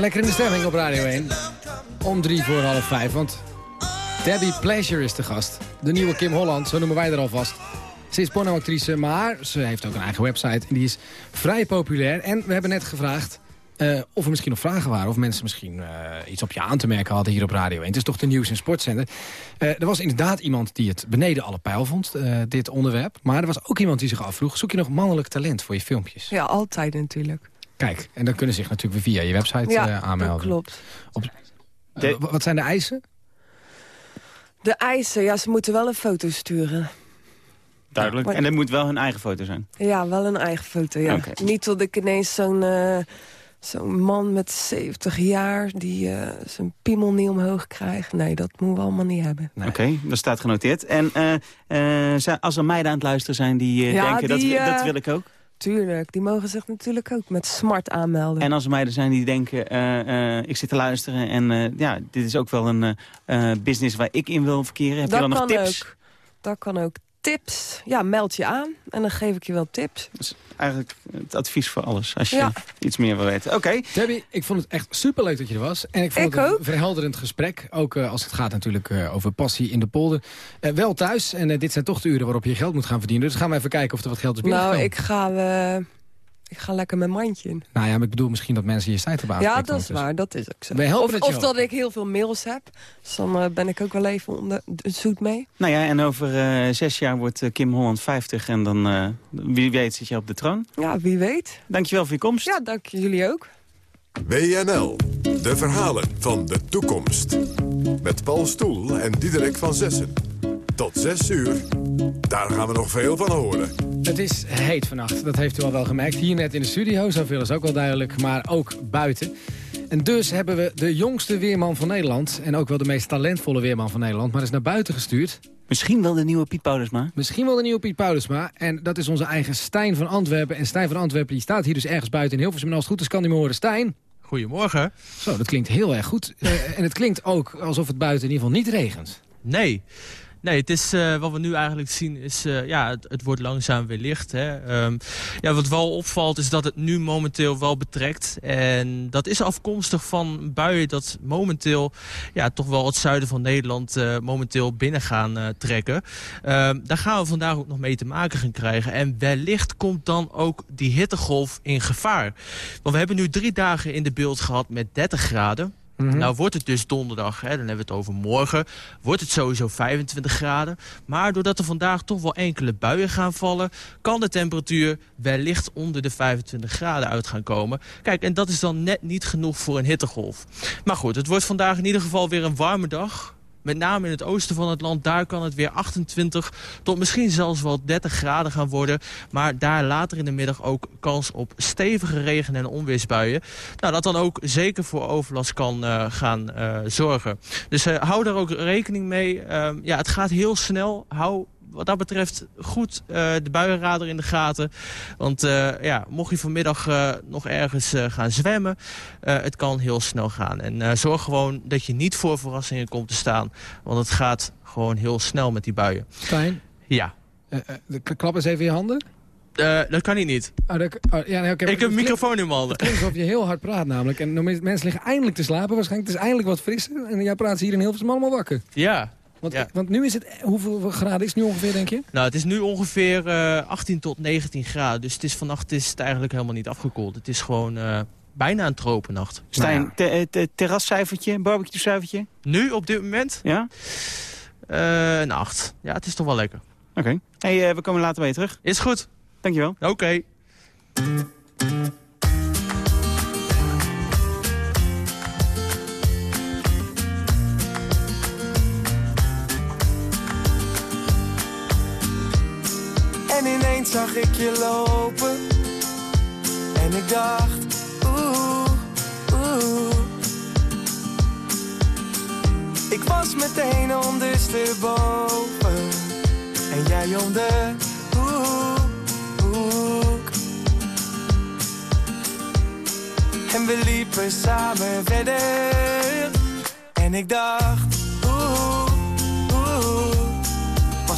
lekker in de stemming op Radio 1. Om drie voor half vijf, want Debbie Pleasure is de gast. De nieuwe Kim Holland, zo noemen wij er alvast. Ze is pornoactrice, maar ze heeft ook een eigen website. En die is vrij populair. En we hebben net gevraagd eh, of er misschien nog vragen waren. Of mensen misschien eh, iets op je aan te merken hadden hier op Radio 1. Het is toch de nieuws- en sportzender. Eh, er was inderdaad iemand die het beneden alle pijl vond, dit onderwerp. Maar er was ook iemand die zich afvroeg... zoek je nog mannelijk talent voor je filmpjes? Ja, altijd natuurlijk. Kijk, en dan kunnen ze zich natuurlijk via je website Ja, eh, aanmelden. dat klopt. Eh, wa- wat zijn de eisen? De eisen, ja, ze moeten wel een foto sturen. Duidelijk. Maar- En dat moet wel hun eigen foto zijn. Ja, wel een eigen foto, ja. Niet tot ik ineens zo'n eh, zo'n man met 70 jaar... die eh, zijn piemel niet omhoog krijgt. Nee, dat moeten we allemaal niet hebben. Oké, dat staat genoteerd. En eh, eh, zijn- als er meiden aan het luisteren zijn die eh, Ja, denken, dat, die, dat wil ik ook. Tuurlijk, die mogen zich natuurlijk ook met smart aanmelden. En als er meiden zijn die denken, eh, eh, ik zit te luisteren... en eh, ja, dit is ook wel een business waar ik in wil verkeren. Heb dat je dan nog tips? ook. Dat kan ook. Tips. Ja, meld je aan en dan geef ik je wel tips. Dat is eigenlijk het advies voor alles, als je Ja. iets meer wil weten. Oké, Debbie, ik vond het echt superleuk dat je er was. En ik vond Ik het een verhelderend gesprek. Ook eh, als het gaat natuurlijk eh, over passie in de polder. Eh, wel thuis. En dit zijn toch de uren waarop je geld moet gaan verdienen. Dus gaan we even kijken of er wat geld is Nou, binnengekomen. ik ga, ik ga lekker mijn mandje in. Nou ja, maar ik bedoel misschien dat mensen je site hebben Ja, dat is waar. Dat is ook zo. Wij Of, dat ik heel veel mails heb. Dus dan eh, ben ik ook wel even onder de zoet mee. nou ja, en over eh, zes jaar wordt eh, Kim Holland 50 en dan, eh, wie weet, zit je op de troon. Ja, wie weet. Dankjewel voor je komst. Ja, dank jullie ook. WNL. De verhalen van de toekomst. Met Paul Stoel en Diederik van Zessen. Tot zes uur. Daar gaan we nog veel van horen. Het is heet vannacht, dat heeft u al wel gemerkt. Hier net in de studio, zoveel is ook wel duidelijk, maar ook buiten. En dus hebben we de jongste weerman van Nederland... en ook wel de meest talentvolle weerman van Nederland... maar is naar buiten gestuurd. Misschien wel de nieuwe Piet Paulusma. Misschien wel de nieuwe Piet Paulusma. En dat is onze eigen Stijn van Antwerpen. En Stijn van Antwerpen die staat hier dus ergens buiten in Hilversum. En als het goed is kan hij me horen. Stijn, Goedemorgen. zo, dat klinkt heel erg goed. Eh, en het klinkt ook alsof het buiten in ieder geval niet regent. Nee. Nee, het is, eh, wat we nu eigenlijk zien is, eh, ja, het, wordt langzaam weer licht. Hè. Ehm, ja, wat wel opvalt is dat het nu momenteel wel betrekt. En dat is afkomstig van buien dat momenteel ja, toch wel het zuiden van Nederland eh, momenteel binnen gaan trekken. Ehm, daar gaan we vandaag ook nog mee te maken gaan krijgen. En wellicht komt dan ook die hittegolf in gevaar. Want we hebben nu drie dagen in de beeld gehad met 30 graden. Nou wordt het dus donderdag, hè, dan hebben we het over morgen, wordt het sowieso 25 graden. Maar doordat er vandaag toch wel enkele buien gaan vallen, kan de temperatuur wellicht onder de 25 graden uit gaan komen. Kijk, en dat is dan net niet genoeg voor een hittegolf. Maar goed, het wordt vandaag in ieder geval weer een warme dag. Met name in het oosten van het land, daar kan het weer 28 tot misschien zelfs wel 30 graden gaan worden. Maar daar later in de middag ook kans op stevige regen- en onweersbuien. Nou, dat dan ook zeker voor overlast kan eh, gaan eh, zorgen. Dus eh, hou daar ook rekening mee. Ehm, ja, het gaat heel snel. Hou wat dat betreft goed eh, de buienradar in de gaten. Want eh, ja, mocht je vanmiddag eh, nog ergens gaan zwemmen, het kan heel snel gaan. En zorg gewoon dat je niet voor verrassingen komt te staan. Want het gaat gewoon heel snel met die buien. Stijn, Ja, klap eens even je handen. Dat kan niet. Oh, dat, oh, ja, nee, Ik heb een het microfoon in mijn handen. klinkt alsof je heel hard praat namelijk. En mensen liggen eindelijk te slapen waarschijnlijk. Het is eindelijk wat frisser. En jij praat hier in Hilversum allemaal wakker. Ja. Want, Ja. want nu is het... Hoeveel graden is het nu ongeveer, denk je? Nou, het is nu ongeveer eh, 18 tot 19 graden. Dus het is vannacht is het eigenlijk helemaal niet afgekoeld. Het is gewoon, eh, bijna een tropennacht. Stijn, te- eh, te- terrascijfertje, barbecue-cijfertje? Nu, op dit moment, Ja? eh, een 8. Ja, het is toch wel lekker. Oké. Hey, we komen later bij je terug. Is goed. Dankjewel. Oké. En ineens zag ik je lopen. En ik dacht, oeh, oeh. Ik was meteen ondersteboven. En jij om de hoek. En we liepen samen verder. En ik dacht,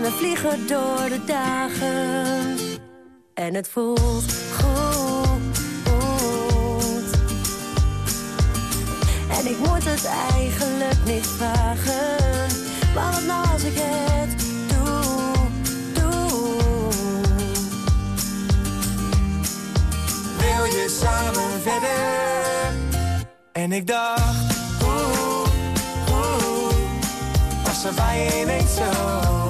En we vliegen door de dagen. En het voelt goed. En ik moet het eigenlijk niet vragen. Maar wat nou als ik het doe, doe. Wil je samen verder? En ik dacht, oeh, oeh. Was er bij je ineens zo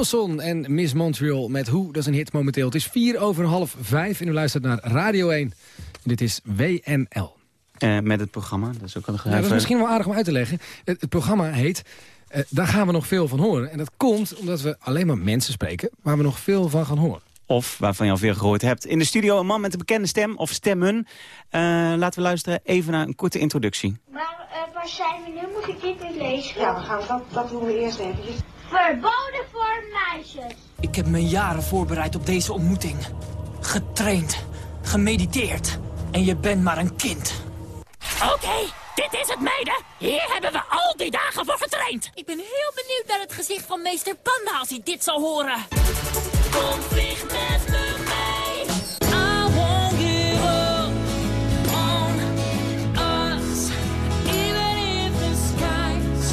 Nielsen en Miss Montreal met Hoe, dat is een hit momenteel. Het is vier over half vijf en u luistert naar Radio 1. Dit is WNL. Eh, met het programma, dat is ook al Nou, dat is misschien wel aardig om uit te leggen. Het, het programma heet eh, Daar gaan we nog veel van horen. En dat komt omdat we alleen maar mensen spreken... waar we nog veel van gaan horen. Of waarvan je al veel gehoord hebt. In de studio een man met een bekende stem, of stemmen. Eh, laten we luisteren even naar een korte introductie. Maar eh, waar zijn we nu? Moet ik dit nu lezen? Ja, we gaan, dat, dat doen we eerst eventjes. Verboden voor meisjes. Ik heb me jaren voorbereid op deze ontmoeting. Getraind, gemediteerd. En je bent maar een kind. Oké, dit is het meiden. Hier hebben we al die dagen voor getraind. Ik ben heel benieuwd naar het gezicht van meester Panda als hij dit zal horen. Kom vlieg met me mee. I won't give up on us, even if the skies...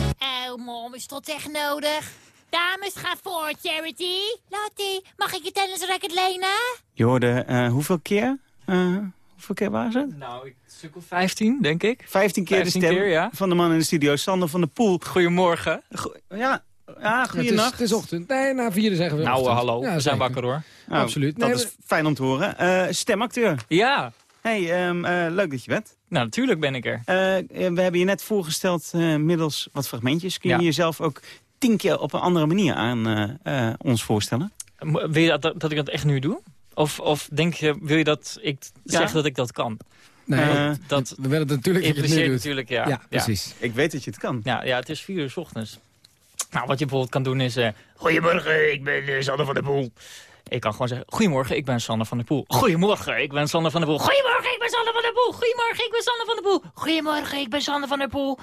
Oh, mom, is tot echt nodig? Dames, ga voor, Charity. Lottie, mag ik je tennisracket lenen? Je hoorde eh, hoeveel keer? Eh, hoeveel keer was het? Nou, ik stuk of 15, denk ik. 15 keer 15 de stem keer, ja. van de man in de studio, Sander van der Poel. Goedemorgen. ja, ja Het is, goeienacht. het is ochtend. Nee, na vieren zeggen we Nou, hallo. Ja, we zijn wakker hoor. Nou, Absoluut. Dat Nee, is fijn om te horen. Eh, stemacteur. Ja. Hey, ehm, eh, leuk dat je bent. Nou, natuurlijk ben ik er. Eh, we hebben je net voorgesteld eh, middels wat fragmentjes. Kun je Ja. jezelf ook tien keer op een andere manier aan eh, eh, ons voorstellen? Wil je dat, dat ik dat echt nu doe? Of, of denk je, wil je dat ik Ja. zeg dat ik dat kan? Nee, dat, we willen het natuurlijk dat je het nu Impliceert doet. natuurlijk, ja. Ja, precies. Ik weet dat je het kan. Ja, ja, het is vier uur 's ochtends. Nou, wat je bijvoorbeeld kan doen is... eh, Goedemorgen, ik ben Sander van der Poel. Ik kan gewoon zeggen, goedemorgen, ik ben Sander van der Poel. Goedemorgen, ik ben Sander van der Poel. Goedemorgen, ik ben Sander van der Poel. Goedemorgen, ik ben Sander van der Poel. Goedemorgen, ik ben Sander van der Poel.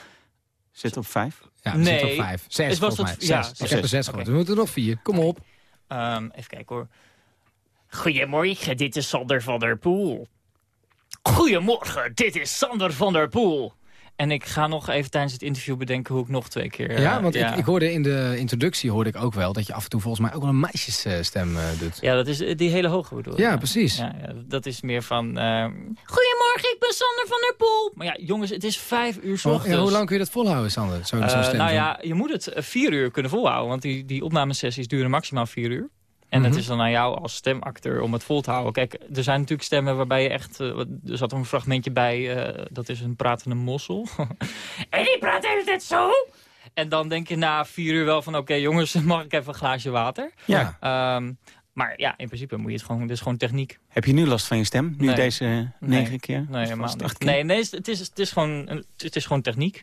Zit op vijf. Ja, nee. zitten op vijf. Zes, Het was volgens mij. ja, Zes. zes. Ik heb er zes. We moeten er nog vier. Kom op. Ehm, even kijken hoor. Goedemorgen, dit is Sander van der Poel. Goedemorgen, dit is Sander van der Poel. En ik ga nog even tijdens het interview bedenken hoe ik nog twee keer... Ja, eh, want Ik, ik hoorde in de introductie hoorde ik ook wel... dat je af en toe volgens mij ook wel een meisjesstem eh, doet. Ja, dat is eh, die hele hoge bedoel? Ja, precies. Ja, dat is meer van... eh, Goedemorgen, ik ben Sander van der Poel. Maar ja, jongens, het is vijf uur 's Oh, ochtends. hoe lang kun je dat volhouden, Sander? Zo, nou ja, je moet het vier uur kunnen volhouden. Want die, die opnamesessies duren maximaal vier uur. En Mhm. het is dan aan jou als stemacteur om het vol te houden. Kijk, er zijn natuurlijk stemmen waarbij je echt... wat- er zat een fragmentje bij, eh, dat is een pratende mossel. *laughs* en die praat de hele tijd zo. En dan denk je na vier uur wel van... oké jongens, *laughs* mag ik even een glaasje water? Ja. Ehm, maar ja, in principe moet je het gewoon... Is gewoon techniek. Heb je nu last van je stem? Nu Nee. deze eh, negen Nee. keer? Nee, helemaal was niet. keer? Nee, nee het, is, het, is gewoon, het is gewoon techniek.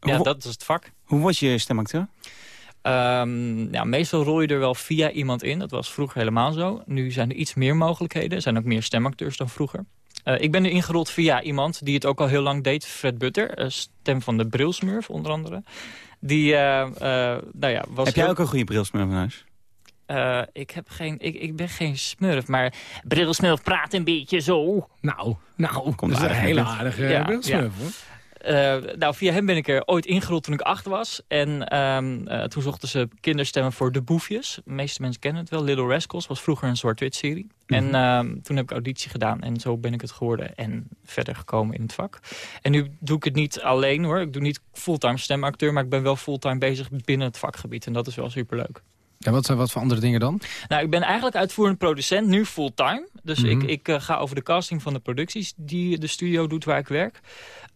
Ja, dat is het vak. Hoe word je stemacteur? Ehm, ja, meestal rol je er wel via iemand in. Dat was vroeger helemaal zo. Nu zijn er iets meer mogelijkheden. Er zijn ook meer stemacteurs dan vroeger. Eh, ik ben er ingerold via iemand die het ook al heel lang deed. Fred Butter, eh, stem van de Brilsmurf onder andere. Die, eh, eh, nou ja, was Heb jij heel- ook een goede brilsmurf van huis? Eh, ik, heb geen, ik, ik ben geen smurf, maar Brilsmurf praat een beetje zo. Nou, nou, Komt dat is een hele aardige Ja, brilsmurf, hoor. Eh, nou, via hem ben ik er ooit ingerold toen ik acht was. En ehm, eh, toen zochten ze kinderstemmen voor De Boefjes. De meeste mensen kennen het wel. Little Rascals was vroeger een zwart-wit serie. En ehm, toen heb ik auditie gedaan. En zo ben ik het geworden en verder gekomen in het vak. En nu doe ik het niet alleen hoor. Ik doe niet fulltime stemacteur. Maar ik ben wel fulltime bezig binnen het vakgebied. En dat is wel superleuk. Ja, wat zijn wat voor andere dingen dan? Nou, ik ben eigenlijk uitvoerend producent, nu fulltime. Dus Mhm. ik, ik eh, ga over de casting van de producties die de studio doet waar ik werk.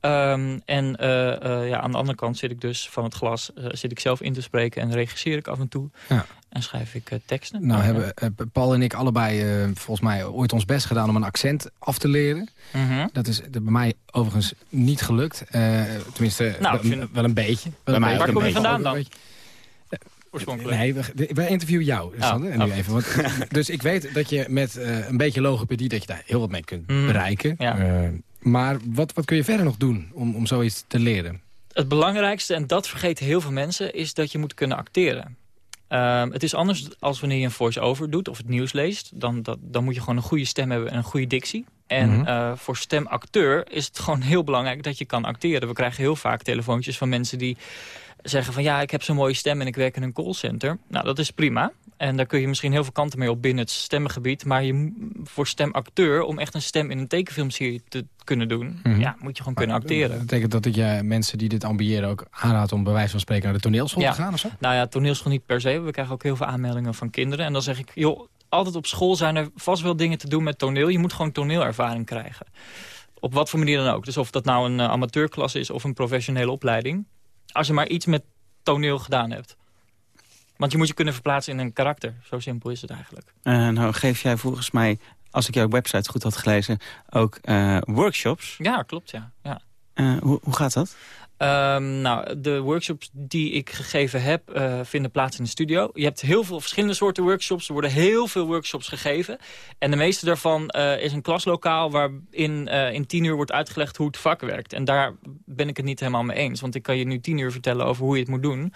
Ehm, en eh, eh, ja, aan de andere kant zit ik dus van het glas eh, zit ik zelf in te spreken en regisseer ik af en toe. Ja. En schrijf ik teksten. Nou hebben Paul en ik allebei volgens mij ooit ons best gedaan om een accent af te leren. Mhm. Dat is bij mij overigens niet gelukt. Tenminste, Nou, wel, een beetje. Wel een. Waar kom je vandaan dan? Nee, wij interviewen jou, Oh, Sander. En nu oh. even, want, *laughs* dus ik weet dat je met een beetje logopedie... dat je daar heel wat mee kunt Mm, bereiken. ja. Maar wat, wat kun je verder nog doen om, om zoiets te leren? Het belangrijkste, en dat vergeten heel veel mensen, is dat je moet kunnen acteren. Ehm, het is anders als wanneer je een voice-over doet of het nieuws leest. Dan, dat, dan moet je gewoon een goede stem hebben en een goede dictie. En eh, voor stemacteur is het gewoon heel belangrijk dat je kan acteren. We krijgen heel vaak telefoontjes van mensen die zeggen van... ja, ik heb zo'n mooie stem en ik werk in een callcenter. Nou, dat is prima. En daar kun je misschien heel veel kanten mee op binnen het stemmengebied. Maar je, voor stemacteur, om echt een stem in een tekenfilmserie te kunnen doen... Mhm. ja, moet je gewoon kunnen acteren. Dat betekent dat je mensen die dit ambiëren ook aanraadt... om bij wijze van spreken naar de toneelschool Ja. te gaan of zo? Nou ja, toneelschool niet per se. We krijgen ook heel veel aanmeldingen van kinderen. En dan zeg ik, joh, altijd op school zijn er vast wel dingen te doen met toneel. Je moet gewoon toneelervaring krijgen. Op wat voor manier dan ook. Dus of dat nou een eh, amateurklas is of een professionele opleiding. Als je maar iets met toneel gedaan hebt. Want je moet je kunnen verplaatsen in een karakter. Zo simpel is het eigenlijk. Eh, nou geef jij volgens mij, als ik jouw website goed had gelezen, ook eh, workshops. Ja, klopt, ja. ja. Eh, hoe, hoe gaat dat? Ehm, nou, de workshops die ik gegeven heb, eh, vinden plaats in de studio. Je hebt heel veel verschillende soorten workshops. Er worden heel veel workshops gegeven. En de meeste daarvan eh, is een klaslokaal waarin eh, in tien uur wordt uitgelegd hoe het vak werkt. En daar ben ik het niet helemaal mee eens. Want ik kan je nu tien uur vertellen over hoe je het moet doen.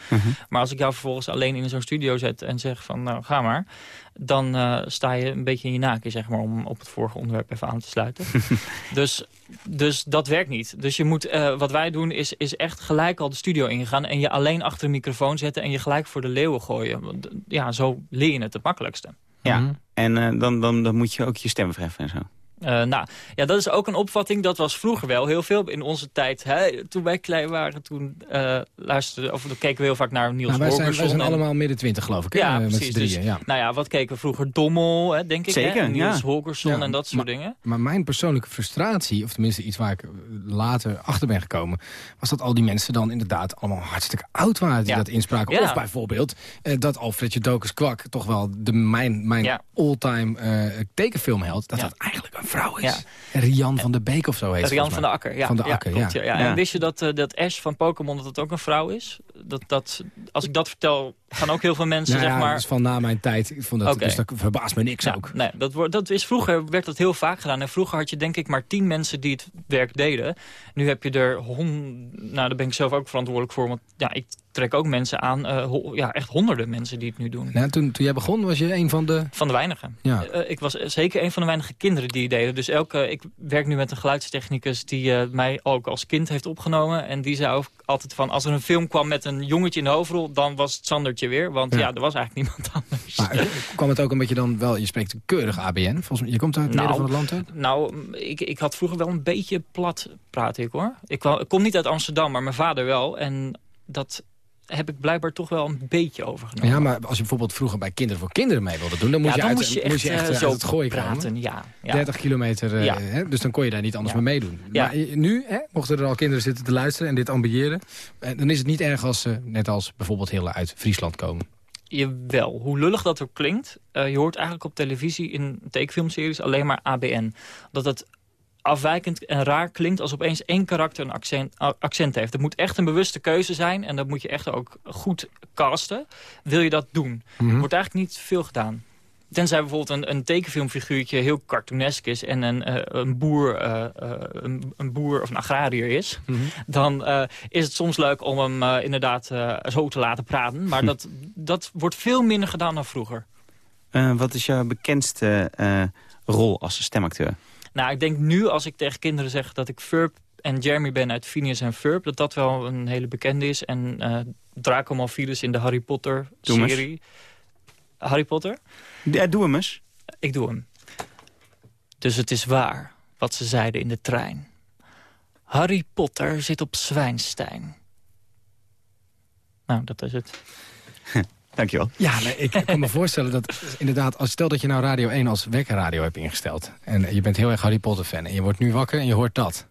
Maar als ik jou vervolgens alleen in zo'n studio zet en zeg van nou ga maar. Dan eh, sta je een beetje in je naken, zeg maar, om op het vorige onderwerp even aan te sluiten. *laughs* dus, dus dat werkt niet. Dus je moet, eh, wat wij doen is, is echt gelijk al de studio ingegaan... en je alleen achter een microfoon zetten en je gelijk voor de leeuwen gooien. Want, Ja, zo leer je het het makkelijkste. Ja, en eh, dan, dan, dan moet je ook je stem verheffen en zo. Eh, nou, ja, dat is ook een opvatting. Dat was vroeger wel heel veel. In onze tijd, hè, toen wij klein waren, toen eh luisterden, of dan keken we heel vaak naar Niels Nou, wij, zijn, wij zijn en- allemaal midden twintig, geloof ik. hè, Ja, met z'n precies. drieën, dus, ja. Nou ja, wat keken we vroeger? Dommel, hè, denk ik. Zeker, hè? Niels ja. Holgersson Ja, en dat soort maar- dingen. Maar mijn persoonlijke frustratie, of tenminste iets waar ik eh, later achter ben gekomen... was dat al die mensen dan inderdaad allemaal hartstikke oud waren die Ja. dat inspraken. Ja. Of bijvoorbeeld eh, dat Alfredje Dokus Kwak, toch wel de, mijn, mijn Ja. all-time eh, tekenfilmheld... dat Ja. dat eigenlijk een vrouw is. Ja. En Rian van der Beek of zo heet ze Rian van de Akker. Ja, Van de ja, Akker, klopt, ja. ja. En wist je dat, eh, dat Ash van Pokémon dat het ook een vrouw is? Dat, dat, als ik dat vertel, gaan ook heel veel mensen, Nou ja, zeg maar... dat is van na mijn tijd. Ik vond dat. Dus dat verbaast me niks Ja, ook. Nee, dat, wordt- dat is, vroeger werd dat heel vaak gedaan. En vroeger had je denk ik maar tien mensen die het werk deden. Nu heb je er hon... Nou, daar ben ik zelf ook verantwoordelijk voor. Want ja, ik trek ook mensen aan. ho- ja, echt honderden mensen die het nu doen. Nou, toen, toen jij begon was je een van de... Van de weinigen. Ja. Eh, ik was zeker een van de weinige kinderen die het deden. Dus elke, ik werk nu met een geluidstechnicus die eh, mij ook als kind heeft opgenomen. En die zei ook altijd van, als er een film kwam met een jongetje in de hoofdrol... dan was het Sandertje weer. Want Ja. ja, er was eigenlijk niemand *laughs* anders. Maar eh, kwam het ook een beetje dan wel... Je spreekt keurig ABN. Volgens mij, je komt uit het midden van het land uit? Nou, ik, ik had vroeger wel een beetje plat praat ik hoor. Ik, kwam, ik kom niet uit Amsterdam, maar mijn vader wel. En dat heb ik blijkbaar toch wel een beetje overgenomen. Ja, maar als je bijvoorbeeld vroeger bij Kinderen voor Kinderen mee wilde doen... dan moest Ja, je dan uit, moest je moest je echt, eh, zo uit het gooien praten, ja, ja. 30 kilometer, eh, Ja. hè, dus dan kon je daar niet anders mee meedoen. Maar nu, hè, mochten er al kinderen zitten te luisteren en dit ambiëren... eh, dan is het niet erg als ze, net als bijvoorbeeld Hille uit Friesland komen. Jawel, hoe lullig dat ook klinkt. je hoort eigenlijk op televisie in tekenfilmseries alleen maar ABN. Dat het afwijkend en raar klinkt als opeens één karakter een accent, accent heeft. Het moet echt een bewuste keuze zijn en dat moet je echt ook goed casten. Wil je dat doen? Mhm. wordt eigenlijk niet veel gedaan. Tenzij bijvoorbeeld een, een tekenfilmfiguurtje heel cartoonesk is... en een, eh, een, boer, eh, eh, een, een boer of een agrariër is... Mhm. dan is het soms leuk om hem inderdaad zo te laten praten. Maar Hm. dat, dat wordt veel minder gedaan dan vroeger. Wat is jouw bekendste rol als stemacteur? Nou, ik denk nu als ik tegen kinderen zeg dat ik Furp en Jeremy ben uit Phineas en Ferb... dat dat wel een hele bekende is. En eh Draco Malphidus in de Harry Potter-serie. Harry Potter? Ja, doe hem eens. Ik doe hem. Dus het is waar, wat ze zeiden in de trein. Harry Potter zit op Zwijnstein. Nou, dat is het. Dankjewel. Ja, nee, ik kan me voorstellen dat inderdaad... Als, stel dat je nou Radio 1 als wekkerradio hebt ingesteld... en je bent heel erg Harry Potter fan en je wordt nu wakker en je hoort dat...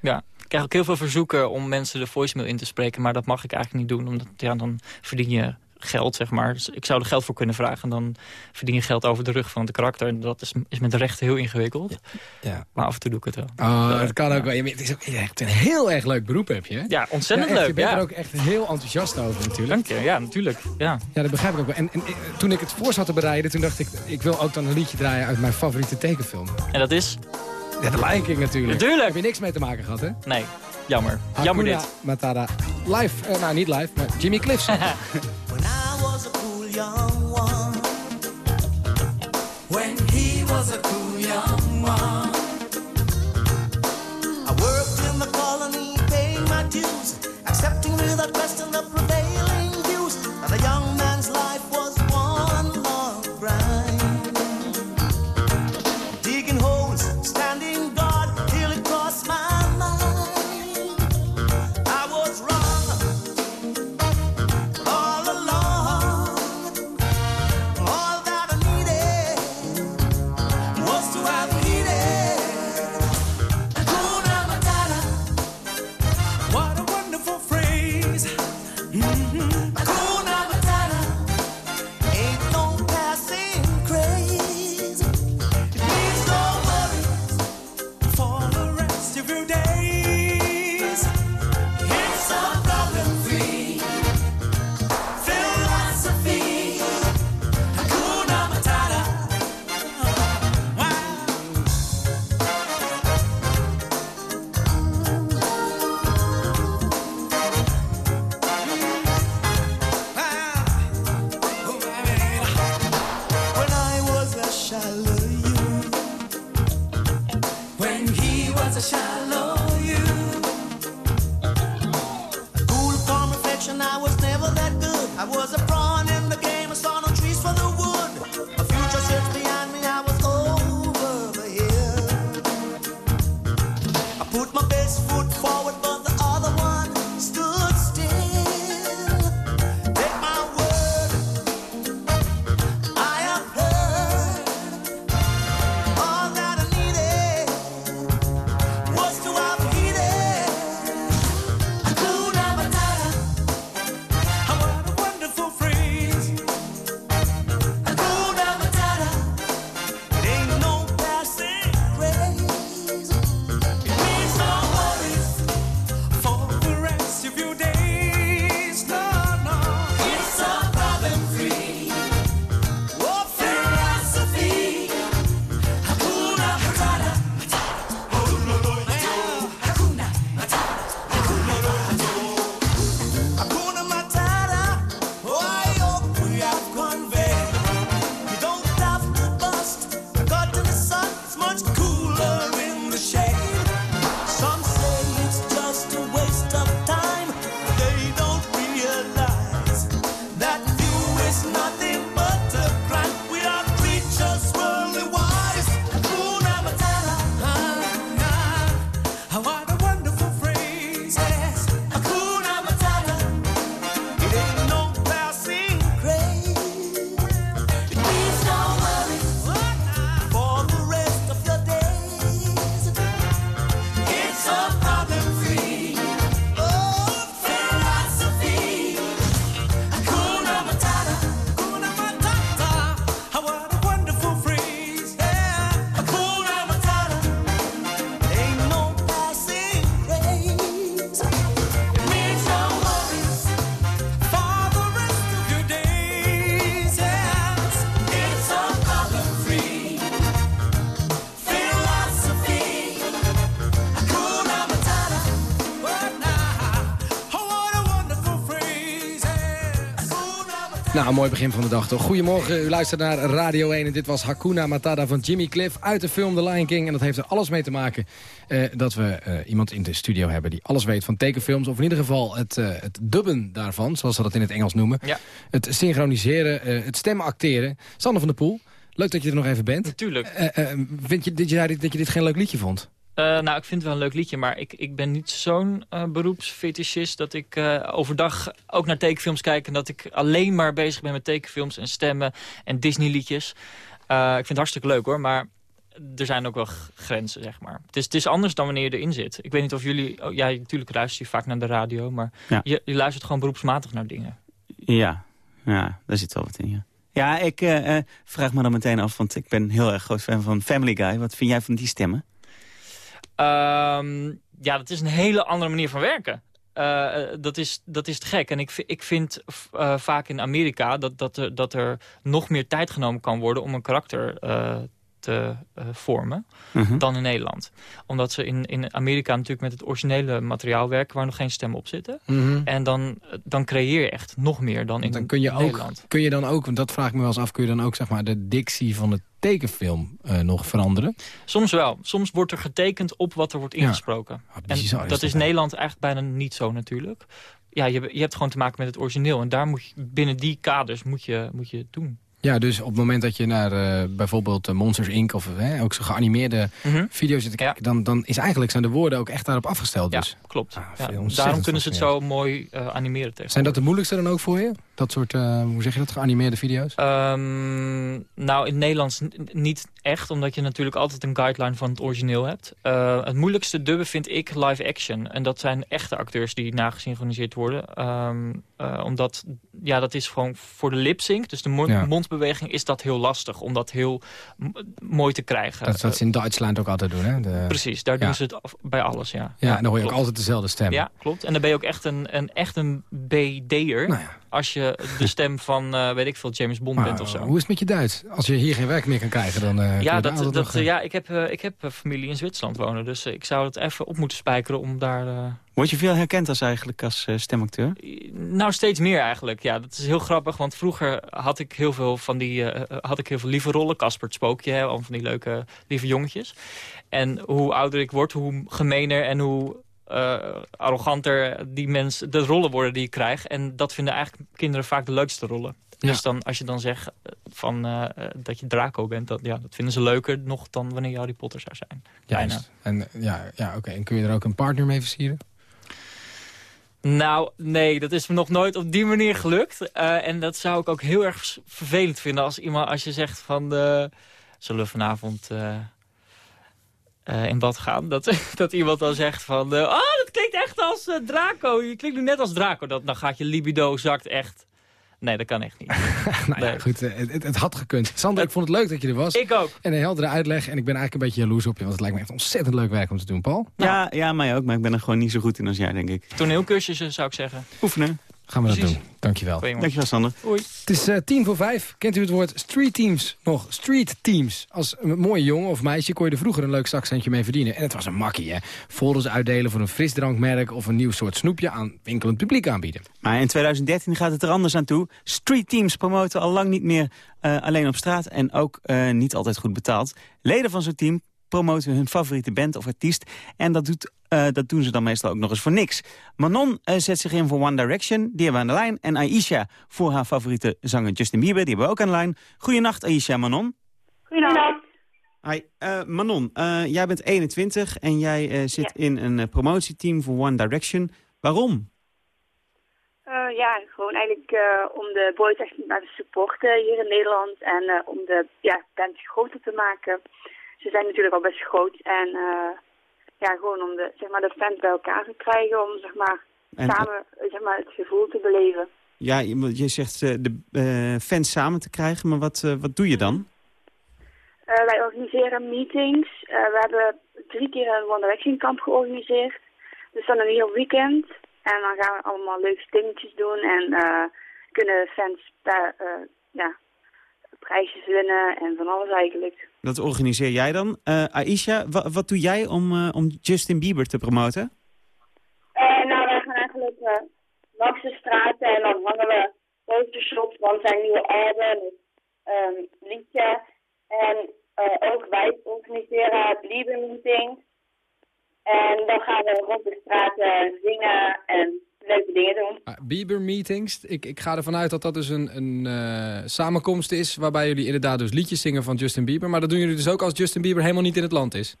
Ja, ik krijg ook heel veel verzoeken om mensen de voicemail in te spreken. Maar dat mag ik eigenlijk niet doen, omdat ja, dan verdien je geld, zeg maar. Dus ik zou er geld voor kunnen vragen en dan verdien je geld over de rug van het karakter. En dat is, is met de rechten heel ingewikkeld. Ja. Maar af en toe doe ik het wel. Oh, dat kan ook wel. Je- Het is ook echt een heel erg leuk beroep heb je. hè? Ja, ontzettend echt, leuk. Je bent ja. er ook echt heel enthousiast over natuurlijk. Dank je, ja, natuurlijk. Ja. Ja, dat begrijp ik ook wel. En, en eh, toen ik het voor zat te bereiden, toen dacht ik... ik wil ook dan een liedje draaien uit mijn favoriete tekenfilm. En dat is? Ja, de Lion King natuurlijk. Natuurlijk. Heb je niks mee te maken gehad, hè? Nee, jammer. Jammer Hakuna dit. Matata. Live, eh, nou niet live, maar Jimmy Cliff. *laughs* young one. When he was a cool young one. I worked in the colony, paying my dues, accepting without question the was a Nou, een mooi begin van de dag toch. Goedemorgen, u luistert naar Radio 1 en dit was Hakuna Matata van Jimmy Cliff uit de film The Lion King. En dat heeft er alles mee te maken eh, dat we eh, iemand in de studio hebben die alles weet van tekenfilms. Of in ieder geval het, eh, het dubben daarvan, zoals ze dat in het Engels noemen. Ja. Het synchroniseren, eh, het stemacteren. Sander van der Poel, leuk dat je er nog even bent. Natuurlijk. Vind je, dat, je, dat je dit geen leuk liedje vond? Eh, nou, ik vind het wel een leuk liedje, maar ik, ik ben niet zo'n eh beroepsfetischist... dat ik eh, overdag ook naar tekenfilms kijk... en dat ik alleen maar bezig ben met tekenfilms en stemmen en Disney-liedjes. Ik vind het hartstikke leuk, hoor, maar er zijn ook wel grenzen, zeg maar. Het is, het is anders dan wanneer je erin zit. Ik weet niet of jullie... Oh, ja, natuurlijk luister je vaak naar de radio, maar Ja. je, je luistert gewoon beroepsmatig naar dingen. Ja, ja, daar zit wel wat in, ja. Ja, ik vraag me dan meteen af, want ik ben heel erg groot fan van Family Guy. Wat vind jij van die stemmen? Ehm, ja, dat is een hele andere manier van werken. Eh, eh, dat, is, dat is te gek. En ik, ik vind eh, vaak in Amerika dat, dat, er, dat er nog meer tijd genomen kan worden om een karakter eh, te eh, vormen Mhm. dan in Nederland. Omdat ze in, in Amerika natuurlijk met het originele materiaal werken waar nog geen stemmen op zitten. Mhm. En dan, dan creëer je echt nog meer dan in Dan kun je, ook, Nederland. kun je dan ook, want dat vraag ik me wel eens af... kun je dan ook zeg maar, de dictie van de tekenfilm eh, nog veranderen? Soms wel. Soms wordt er getekend op wat er wordt Ja. ingesproken. is en dat, dat is? Nederland eigenlijk bijna niet zo natuurlijk. Ja, je, je hebt gewoon te maken met het origineel. En daar moet je, binnen die kaders moet je, moet je het doen. Ja, dus op het moment dat je naar eh, bijvoorbeeld eh, Monsters Inc. of eh, ook zo'n geanimeerde Mhm. video's zit te kijken... Dan, dan is eigenlijk zijn de woorden ook echt daarop afgesteld. Ja, Dus. klopt. Ja, ontzettend daarom kunnen ze het zo mooi eh, animeren tegen. Zijn dat de moeilijkste dan ook voor je? Dat soort, eh, hoe zeg je dat, geanimeerde video's? Ehm, nou, in het Nederlands niet echt, omdat je natuurlijk altijd een guideline van het origineel hebt. Eh, het moeilijkste dubben vind ik live action. En dat zijn echte acteurs die nagesynchroniseerd worden. Ehm, eh, omdat, ja, dat is gewoon voor de lip sync, dus de mo- Ja. mondbeweging, is dat heel lastig om dat heel mooi te krijgen. Dat is wat ze in Duitsland ook altijd doen, hè? De, Precies, daar ja. doen ze het af- bij alles, ja. Ja, en dan hoor je ook altijd dezelfde stem. Ja, klopt. En dan ben je ook echt een, een, echt een BD'er. Nou Als je de stem van, eh, weet ik veel, James Bond Maar, bent of zo. Hoe is het met je Duits? Als je hier geen werk meer kan krijgen, dan eh, je Ja, dat, dat, nog, eh, ja ik heb, eh, ik heb eh, familie in Zwitserland wonen. Dus eh, ik zou het even op moeten spijkeren om daar... eh, Word je veel herkend als eigenlijk als eh, stemacteur? nou, steeds meer eigenlijk. Ja, dat is heel grappig, want vroeger had ik heel veel van die... eh, eh, had ik heel veel lieve rollen. Casper het Spookje, hè, al van die leuke lieve jongetjes. En hoe ouder ik word, hoe gemener en hoe eh, arroganter die mensen de rollen worden die ik krijg. En dat vinden eigenlijk kinderen vaak de leukste rollen. Ja. Dus dan, als je dan zegt eh, van, eh, dat je Draco bent, dat, ja, dat vinden ze leuker nog dan wanneer je Harry Potter zou zijn. Juist. En, ja, ja oké. En kun je er ook een partner mee versieren? Nou, nee, dat is me nog nooit op die manier gelukt. En dat zou ik ook heel erg vervelend vinden als iemand als je zegt van eh, zullen we vanavond eh, in bad gaan? Dat, *laughs* dat iemand dan zegt van eh, oh, dat klinkt echt als eh, Draco. Je klinkt nu net als Draco. Dat, dan gaat je libido zakt echt. Nee, dat kan echt niet. *laughs* nou ja, goed. Het, het, het had gekund. Sander, ik vond het leuk dat je er was. Ik ook. En een heldere uitleg. En ik ben eigenlijk een beetje jaloers op je. Want het lijkt me echt ontzettend leuk werk om te doen, Paul. Ja, ja, mij ook, maar ik ben er gewoon niet zo goed in als jij, denk ik. Toneelcursussen zou ik zeggen. Oefenen. Gaan we dat doen. Dankjewel. Dankjewel, Sander. Oei. Het is eh, tien voor vijf. Kent u het woord street teams nog? Street teams. Als een mooie jongen of meisje kon je er vroeger een leuk zakcentje mee verdienen. En het was een makkie, hè. Folders uitdelen voor een frisdrankmerk... of een nieuw soort snoepje aan winkelend publiek aanbieden. Maar in 2013 gaat het er anders aan toe. Street teams promoten al lang niet meer eh, alleen op straat en ook eh, niet altijd goed betaald. Leden van zo'n team promoten hun favoriete band of artiest. En dat, doet, eh, dat doen ze dan meestal ook nog eens voor niks. Manon eh, zet zich in voor One Direction, die hebben we aan de lijn. En Aisha voor haar favoriete zanger Justin Bieber, die hebben we ook aan de lijn. Goedenacht Aisha, Manon. Goedenavond. Hi, eh, Manon, eh, jij bent 21 en jij eh, zit in een promotieteam voor One Direction. Waarom? Eh, ja, gewoon eigenlijk eh, om de boys echt naar te supporten hier in Nederland en eh, om de ja, band groter te maken. Ze zijn natuurlijk al best groot en eh, ja, gewoon om de, zeg maar, de fans bij elkaar te krijgen om zeg maar, En- samen eh, zeg maar, het gevoel te beleven. Ja, je je zegt eh, de eh, fans samen te krijgen, maar wat, wat doe je dan? Wij organiseren meetings. We hebben drie keer een One Direction kamp georganiseerd. Dus dan een heel weekend. En dan gaan we allemaal leuke dingetjes doen en kunnen fans ja, prijsjes winnen en van alles eigenlijk. Dat organiseer jij dan. Eh, Aisha, wa- wat doe jij om, eh, om Justin Bieber te promoten? Eh, nou, wij gaan eigenlijk langs de straten en dan hangen we fotoshops van zijn nieuwe album, ehm liedje. En ook wij organiseren Liebe meetings. En dan gaan we rond de straten zingen en leuke dingen doen. Ah, Bieber meetings, ik, ik ga ervan uit dat dat dus een, een eh, samenkomst is... waarbij jullie inderdaad dus liedjes zingen van Justin Bieber. Maar dat doen jullie dus ook als Justin Bieber helemaal niet in het land is.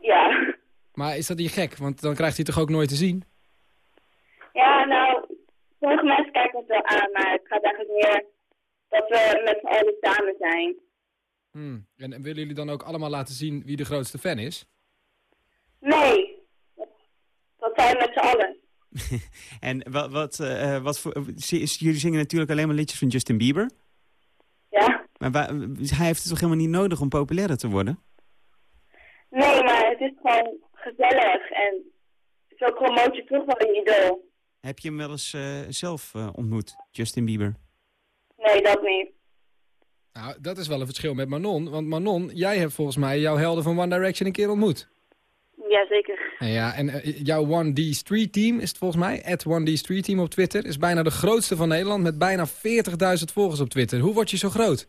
Ja. Maar is dat niet gek? Want dan krijgt hij toch ook nooit te zien? Ja, nou, sommige mensen kijken het wel aan, maar het gaat eigenlijk meer dat we met z'n allen samen zijn. Hmm. En, en willen jullie dan ook allemaal laten zien wie de grootste fan is? Nee, dat zijn met z'n allen. *laughs* En wat, wat, eh, wat voor, jullie zingen natuurlijk alleen maar liedjes van Justin Bieber. Ja. Maar wa- hij heeft het toch helemaal niet nodig om populairder te worden? Nee, maar het is gewoon gezellig en zo promoot je toch wel je idool. Heb je hem wel eens eh, zelf eh, ontmoet, Justin Bieber? Nee, dat niet. Nou, dat is wel een verschil met Manon. Want Manon, jij hebt volgens mij jouw helden van One Direction een keer ontmoet. Jazeker. Ja, en eh, jouw 1D Street Team is het volgens mij, at 1D Street Team op Twitter, is bijna de grootste van Nederland met bijna 40.000 volgers op Twitter. Hoe word je zo groot?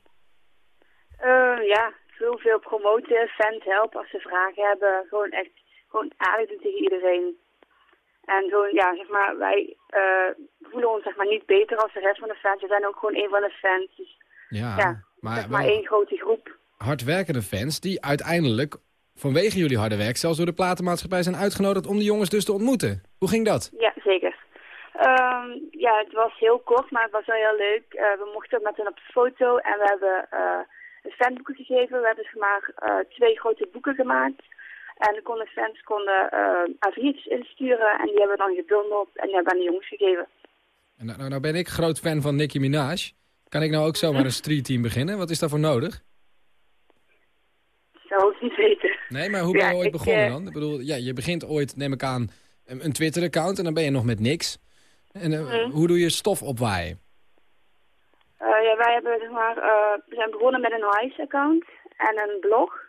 Eh, ja, veel, veel promoten, fans helpen als ze vragen hebben. Gewoon echt, gewoon aardig doen tegen iedereen. En gewoon, ja, zeg maar, wij eh, voelen ons zeg maar niet beter als de rest van de fans. We zijn ook gewoon een van de fans. Dus Ja, ja, maar, zeg maar één grote groep. hardwerkende fans die uiteindelijk vanwege jullie harde werk zelfs door de platenmaatschappij zijn uitgenodigd om de jongens dus te ontmoeten. Hoe ging dat? Ja, zeker. Ehm, ja, het was heel kort, maar het was wel heel leuk. Eh, we mochten met hen op de foto en we hebben eh een fanboeken gegeven. We hebben zeg maar eh, twee grote boeken gemaakt. En dan konden fans konden uh, A4'tjes insturen en die hebben we dan gebundeld en die hebben we aan de jongens gegeven. En Nou, nou, nou ben ik groot fan van Nicki Minaj. Kan ik nou ook zomaar een *laughs* street team beginnen? Wat is daarvoor nodig? Zou ik niet weten. Nee, maar hoe ben je Ja, ooit ik, begonnen eh, dan? Ik bedoel, ja, je begint ooit, neem ik aan, een, een Twitter-account en dan ben je nog met niks. En eh, Mhm. hoe doe je stof opwaaien? Eh, ja, wij hebben zeg maar, eh, we zijn begonnen met een Hives-account en een blog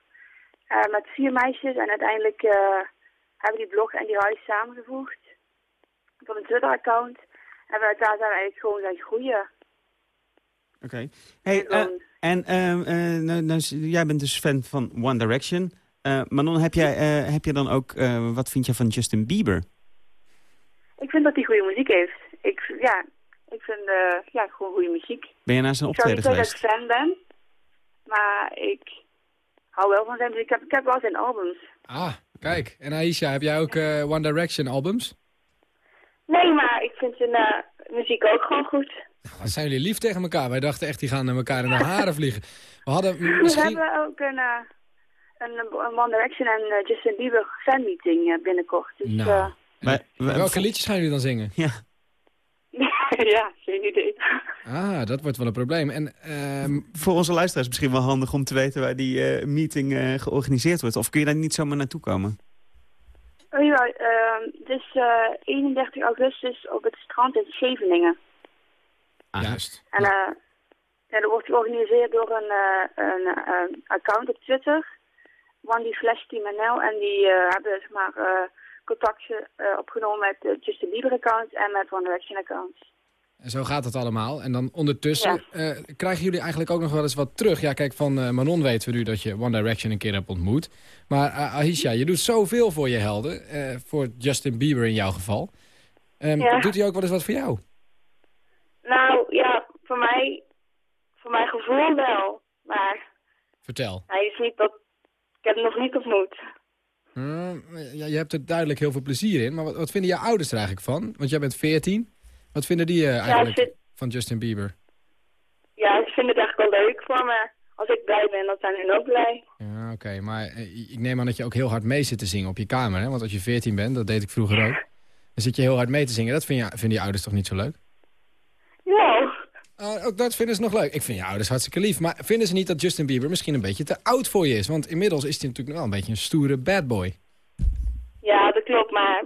eh, met vier meisjes. En uiteindelijk eh, hebben we die blog en die Hives samengevoegd tot een Twitter-account. En we- daar zijn we eigenlijk gewoon gaan groeien. Oké. Hey, en nou, nou, jij bent dus fan van One Direction. Eh, Manon, heb jij, eh, heb je dan ook, eh, wat vind je van Justin Bieber? Ik vind dat hij goede muziek heeft. Ik, ja, ik vind eh, ja, gewoon goede muziek. Ben je naar zijn Ik zou optreden niet zeggen dat geweest? ik fan ben, maar ik hou wel van zijn muziek. Ik heb, ik heb wel zijn albums. Ah, kijk. En Aisha, heb jij ook eh, One Direction albums? Nee, maar ik vind zijn eh, muziek ook gewoon goed. Wat zijn jullie lief tegen elkaar? Wij dachten echt, die gaan naar elkaar in de haren vliegen. We hadden m- *laughs* We misschien... hebben ook een, een, een One Direction en eh, Justin Bieber fanmeeting eh, binnenkort. Dus, Nou, eh, Maar, welke liedjes gaan jullie dan zingen? Ja. *laughs* ja, geen idee. Ah, dat wordt wel een probleem. En, ehm, Voor onze luisteraars misschien wel handig om te weten waar die eh, meeting eh, georganiseerd wordt. Of kun je daar niet zomaar naartoe komen? Oh ja, ehm, dus eh 31 augustus op het strand in Scheveningen. Juist. En eh ja, dat wordt georganiseerd door een, eh, een eh, account op Twitter. One die Flash Team NL. En die eh, hebben zeg maar, eh, contact eh, opgenomen met de Justin Bieber account en met One Direction accounts. En zo gaat het allemaal. En dan ondertussen krijgen jullie eigenlijk ook nog wel eens wat terug. Ja, kijk, van Manon weten we nu dat je One Direction een keer hebt ontmoet. Maar uh, Aisha, je doet zoveel voor je helden. Voor Justin Bieber in jouw geval. Um, Ja. Doet hij ook wel eens wat voor jou? Nou ja, voor mij, voor mijn gevoel wel. Maar Vertel. hij is niet dat. Ik heb hem nog niet ontmoet. Hmm, ja, je hebt er duidelijk heel veel plezier in. Maar wat, wat vinden jouw ouders er eigenlijk van? Want jij bent 14. Wat vinden die uh, eigenlijk vind- van Justin Bieber? Ja, ze vinden het eigenlijk wel leuk voor me. Als ik blij ben, dan zijn hun ook blij. Ja, oké. Maar eh, ik neem aan dat je ook heel hard mee zit te zingen op je kamer. Hè? Want als je 14 bent, dat deed ik vroeger ook. *laughs* Dan zit je heel hard mee te zingen. Dat vind je, vinden je ouders toch niet zo leuk? Ja. Uh, ook dat vinden ze nog leuk. Ik vind je ouders hartstikke lief. Maar vinden ze niet dat Justin Bieber misschien een beetje te oud voor je is? Want inmiddels is hij natuurlijk wel een beetje een stoere bad boy. Ja, dat klopt, maar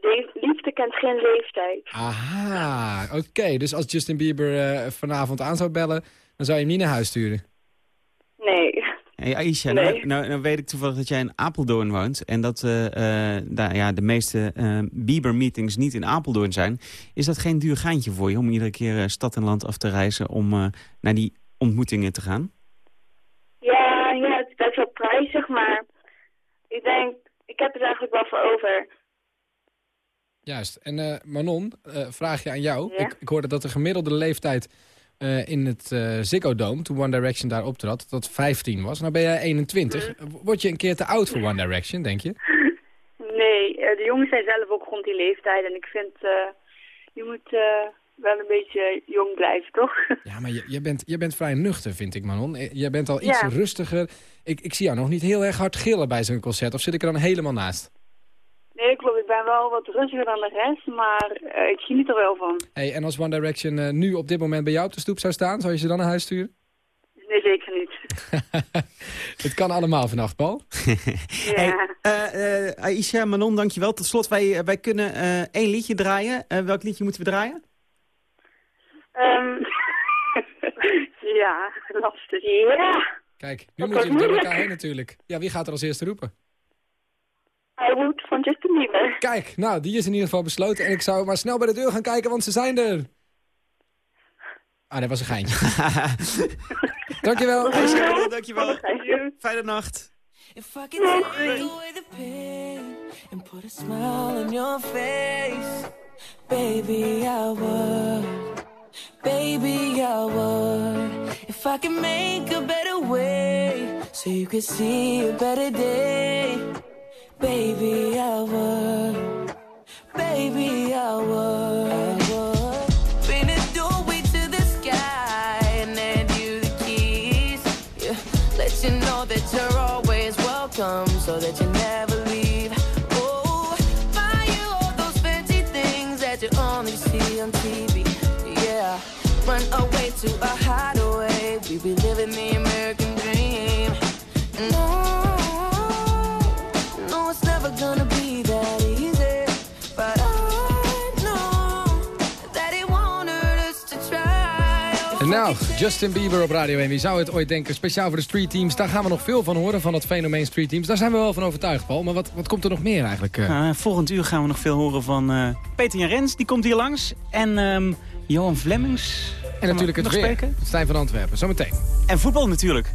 de liefde kent geen leeftijd. Aha, oké. Dus als Justin Bieber uh, vanavond aan zou bellen, dan zou je hem niet naar huis sturen? Nee. Hey Aisha, Nee. nou, nou, nou weet ik toevallig dat jij in Apeldoorn woont... en dat eh, eh, daar, ja, de meeste eh, Bieber-meetings niet in Apeldoorn zijn. Is dat geen duur geintje voor je om iedere keer stad en land af te reizen... om eh, naar die ontmoetingen te gaan? Ja, ja, het is best wel prijzig, maar ik denk, ik heb het eigenlijk wel voor over. Juist. En eh, Manon, eh, vraag je aan jou. Ja? Ik, ik hoorde dat de gemiddelde leeftijd eh, in het eh Ziggo Dome, toen One Direction daar optrad, dat 15 was. Nou ben jij 21. Mhm. Word je een keer te oud voor One Direction, denk je? Nee, eh, de jongens zijn zelf ook rond die leeftijd en ik vind, je moet wel een beetje jong blijven, toch? *laughs* Ja, maar je, je, bent, je bent vrij nuchter, vind ik, Manon. Jij bent al iets Ja. rustiger. Ik, ik zie jou nog niet heel erg hard gillen bij zo'n concert. Of zit ik er dan helemaal naast? Nee, klopt. Ik ben wel wat rustiger dan de rest, maar eh, ik geniet er wel van. Hey, en als One Direction eh, nu op dit moment bij jou op de stoep zou staan, zou je ze dan naar huis sturen? Nee, zeker niet. *laughs* Het kan allemaal vannacht, Paul. *laughs* Ja. Eh, eh, Aisha, Manon, dankjewel. Tot slot, wij, wij kunnen eh, één liedje draaien. Welk liedje moeten we draaien? Ehm, *laughs* ja, lastig. Ja. Kijk, nu Dat moet je door moeilijk. elkaar heen natuurlijk. Ja, wie gaat er als eerste roepen? I would van Justin Bieber. Kijk, nou, die is in ieder geval besloten. En ik zou maar snel bij de deur gaan kijken, want ze zijn er. Ah, dat was een geintje. *laughs* Dankjewel. Aisha, dankjewel. Fijne nacht. If I could take away the pain and put a smile on your face, baby, I would. Baby, I would. If I could make a better way so you could see a better day, baby, I would. Baby, I would. Paint a doorway to the sky and hand you the keys. Yeah. Let you know that you're always welcome so that you nou, Justin Bieber op Radio 1. Wie zou het ooit denken? Speciaal voor de Street Teams. Daar gaan we nog veel van horen, van dat fenomeen Street Teams. Daar zijn we wel van overtuigd, Paul. Maar wat, wat komt er nog meer eigenlijk? eh? Nou, volgend uur gaan we nog veel horen van eh, Peter Jan Rens. Die komt hier langs. En ehm, Johan Flemmings. En natuurlijk het weer. spreken? Stijn van Antwerpen. Zometeen. En voetbal natuurlijk.